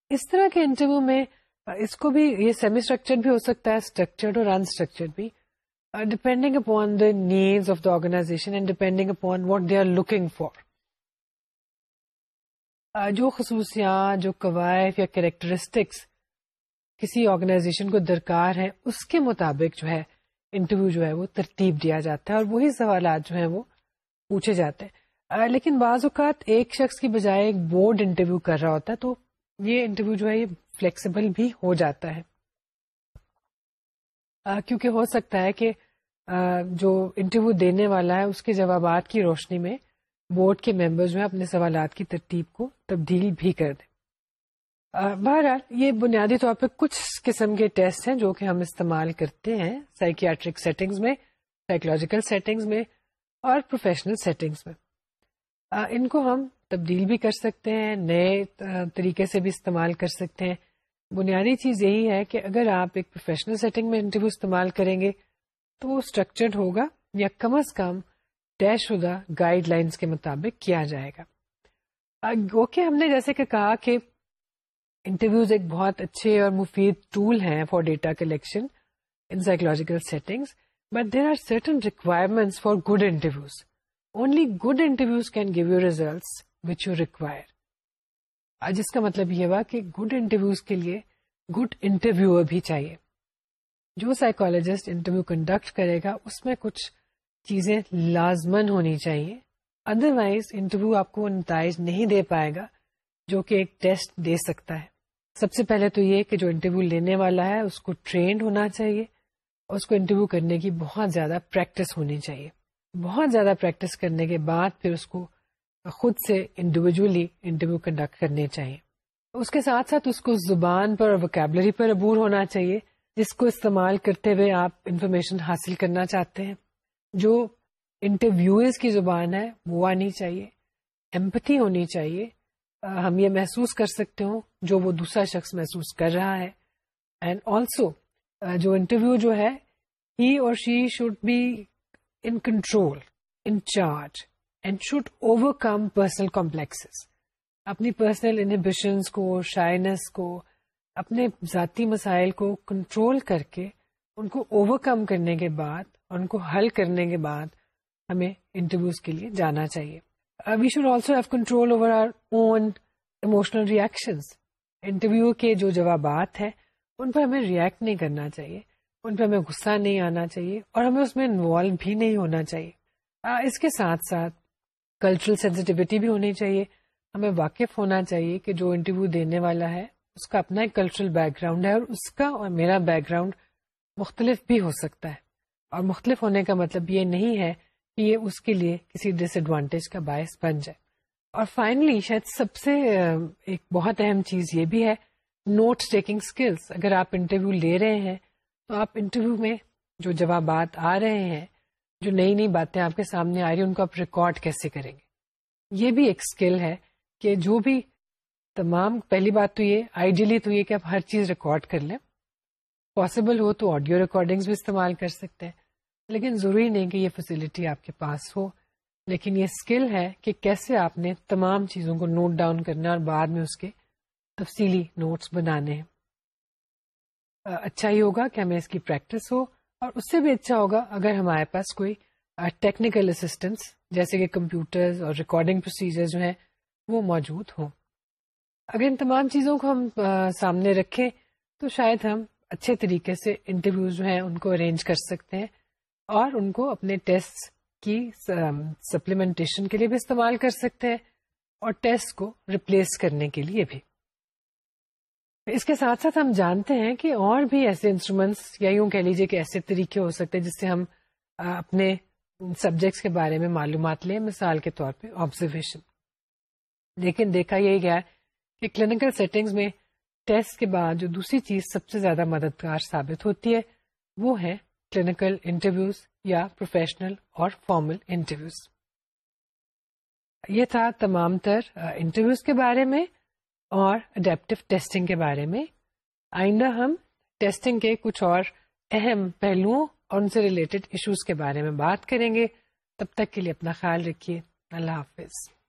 اس طرح کے انٹرویو میں اس کو بھی یہ سیمی اسٹرکچر بھی ہو سکتا ہے اسٹرکچرڈ اور انسٹرکچرڈ بھی۔ Depending upon the needs of the organization and depending upon what they are looking for جو خصوصیات، جو قواعد یا کریکٹرسٹکس کسی آرگنائزیشن کو درکار ہے اس کے مطابق جو ہے انٹرویو جو ہے، وہ ترتیب دیا جاتا ہے اور وہی سوالات جو ہیں، وہ پوچھے جاتے ہیں۔ uh, لیکن بعض اوقات ایک شخص کی بجائے ایک بورڈ انٹرویو کر رہا ہوتا ہے تو یہ انٹرویو جو ہے، یہ فلیکسیبل بھی ہو جاتا ہے۔ uh, کیونکہ ہو سکتا ہے کہ جو انٹرویو دینے والا ہے، اس کے جوابات کی روشنی میں بورڈ کے ممبر جو ہے اپنے سوالات کی ترتیب کو تبدیل بھی کر دیں۔ بہرحال، یہ بنیادی طور پہ کچھ قسم کے ٹیسٹ ہیں جو کہ ہم استعمال کرتے ہیں سائکیٹرک سیٹنگز میں سائیکولوجیکل سیٹنگز میں اور پروفیشنل سیٹنگز میں۔ ان کو ہم تبدیل بھی کر سکتے ہیں، نئے طریقے سے بھی استعمال کر سکتے ہیں۔ بنیادی چیز یہی ہے کہ اگر آپ ایک پروفیشنل سیٹنگ میں انٹرویو استعمال کریں گے تو وہ اسٹرکچرڈ ہوگا یا کم از کم طے شدہ گائیڈ لائنس کے مطابق کیا جائے گا۔ اوکے ہم نے جیسے کہ کہا کہ انٹرویوز ایک بہت اچھے اور مفید ٹول ہیں for data collection in psychological settings but there are certain requirements for good interviews only good interviews can give you results which you require جس کا مطلب یہ ہوا کہ گڈ انٹرویوز کے لیے گڈ انٹرویو بھی چاہیے۔ جو سائیکولوجسٹ انٹرویو کنڈکٹ کرے گا، اس میں کچھ چیزیں لازمن ہونی چاہیے۔ ادر وائز انٹرویو آپ کو نتائج نہیں دے پائے گا، جو کہ ایک ٹیسٹ دے سکتا ہے۔ سب سے پہلے تو یہ کہ جو انٹرویو لینے والا ہے، اس کو ٹرینڈ ہونا چاہیے۔ اور اس کو انٹرویو کرنے کی بہت زیادہ پریکٹس ہونی چاہیے۔ بہت زیادہ پریکٹس کرنے کے بعد پھر اس کو خود سے انڈیویجلی انٹرویو کنڈکٹ کرنے چاہیے۔ اس کے ساتھ ساتھ اس کو زبان پر اور وکیبلری پر عبور ہونا چاہیے۔ جس کو استعمال کرتے ہوئے آپ انفارمیشن حاصل کرنا چاہتے ہیں۔ جو انٹرویوز کی زبان ہے، وہ آنی چاہیے۔ ایمپتھی ہونی چاہیے۔ ہم یہ محسوس کر سکتے ہوں، جو وہ دوسرا شخص محسوس کر رہا ہے۔ اینڈ آلسو جو انٹرویو جو ہے ہی اور she should be in control in charge and should overcome personal complex اپنی پرسنل انہیبیشنس کو شائنس کو اپنے ذاتی مسائل کو کنٹرول کر کے ان کو اوور کم کرنے کے بعد اور ان کو حل کرنے کے بعد ہمیں انٹرویوز کے لیے جانا چاہیے۔ We should also have control over our own emotional reactions interview کے جو جوابات ہیں، ان پر ہمیں ریئیکٹ نہیں کرنا چاہیے۔ ان پہ ہمیں غصہ نہیں آنا چاہیے اور ہمیں اس میں انوالو بھی نہیں ہونا چاہیے۔ uh, اس کے ساتھ ساتھ کلچرل سینسٹیوٹی بھی ہونی چاہیے۔ ہمیں واقف ہونا چاہیے کہ جو انٹرویو دینے والا ہے اس کا اپنا ایک کلچرل بیک گراؤنڈ ہے اور اس کا اور میرا بیک گراؤنڈ مختلف بھی ہو سکتا ہے۔ اور مختلف ہونے کا مطلب یہ نہیں ہے کہ یہ اس کے لیے کسی ڈس ایڈوانٹیج کا باعث بن جائے۔ اور فائنلی شاید سب سے ایک بہت اہم چیز یہ بھی ہے نوٹ ٹیکنگ اسکلس اگر آپ انٹرویو لے رہے ہیں تو آپ انٹرویو میں جو جوابات آ رہے ہیں، جو نئی نئی باتیں آپ کے سامنے آ رہی ہیں، ان کو آپ ریکارڈ کیسے کریں گے؟ یہ بھی ایک اسکل ہے کہ جو بھی تمام، پہلی بات تو یہ آئیڈیلی تو یہ کہ آپ ہر چیز ریکارڈ کر لیں۔ پاسبل ہو تو آڈیو ریکارڈنگ بھی استعمال کر سکتے ہیں۔ لیکن ضروری نہیں کہ یہ فیسلٹی آپ کے پاس ہو۔ لیکن یہ اسکل ہے کہ کیسے آپ نے تمام چیزوں کو نوٹ ڈاؤن کرنا اور بعد میں اس کے تفصیلی نوٹس بنانے ہیں۔ اچھا ہی ہوگا کہ ہمیں اس کی پریکٹس ہو اور اس سے بھی اچھا ہوگا اگر ہمارے پاس کوئی ٹیکنیکل اسسٹینس جیسے کہ کمپیوٹر اور ریکارڈنگ پروسیجر جو ہیں، وہ موجود ہوں۔ اگر ان تمام چیزوں کو ہم سامنے رکھیں تو شاید ہم اچھے طریقے سے انٹرویوز جو ہیں ان کو ارینج کر سکتے ہیں اور ان کو اپنے ٹیسٹ کی سپلیمنٹیشن کے لیے بھی استعمال کر سکتے ہیں اور ٹیسٹ کو ریپلیس کرنے کے لیے بھی۔ اس کے ساتھ ساتھ ہم جانتے ہیں کہ اور بھی ایسے انسٹرومینٹس یا یوں کہہ لیجیے کہ ایسے طریقے ہو سکتے ہیں جس سے ہم اپنے سبجیکٹس کے بارے میں معلومات لیں، مثال کے طور پہ آبزرویشن لیکن دیکھا یہی گیا کہ کلینکل سیٹنگز میں ٹیسٹ کے بعد جو دوسری چیز سب سے زیادہ مددگار ثابت ہوتی ہے، وہ ہے کلینکل انٹرویوز یا پروفیشنل اور فارمل انٹرویوز۔ یہ تھا تمام تر انٹرویوز کے بارے میں اور اڈیپٹیو ٹیسٹنگ کے بارے میں۔ آئندہ ہم ٹیسٹنگ کے کچھ اور اہم پہلوؤں اور ان سے ریلیٹڈ ایشوز کے بارے میں بات کریں گے۔ تب تک کے لیے اپنا خیال رکھیے۔ اللہ حافظ۔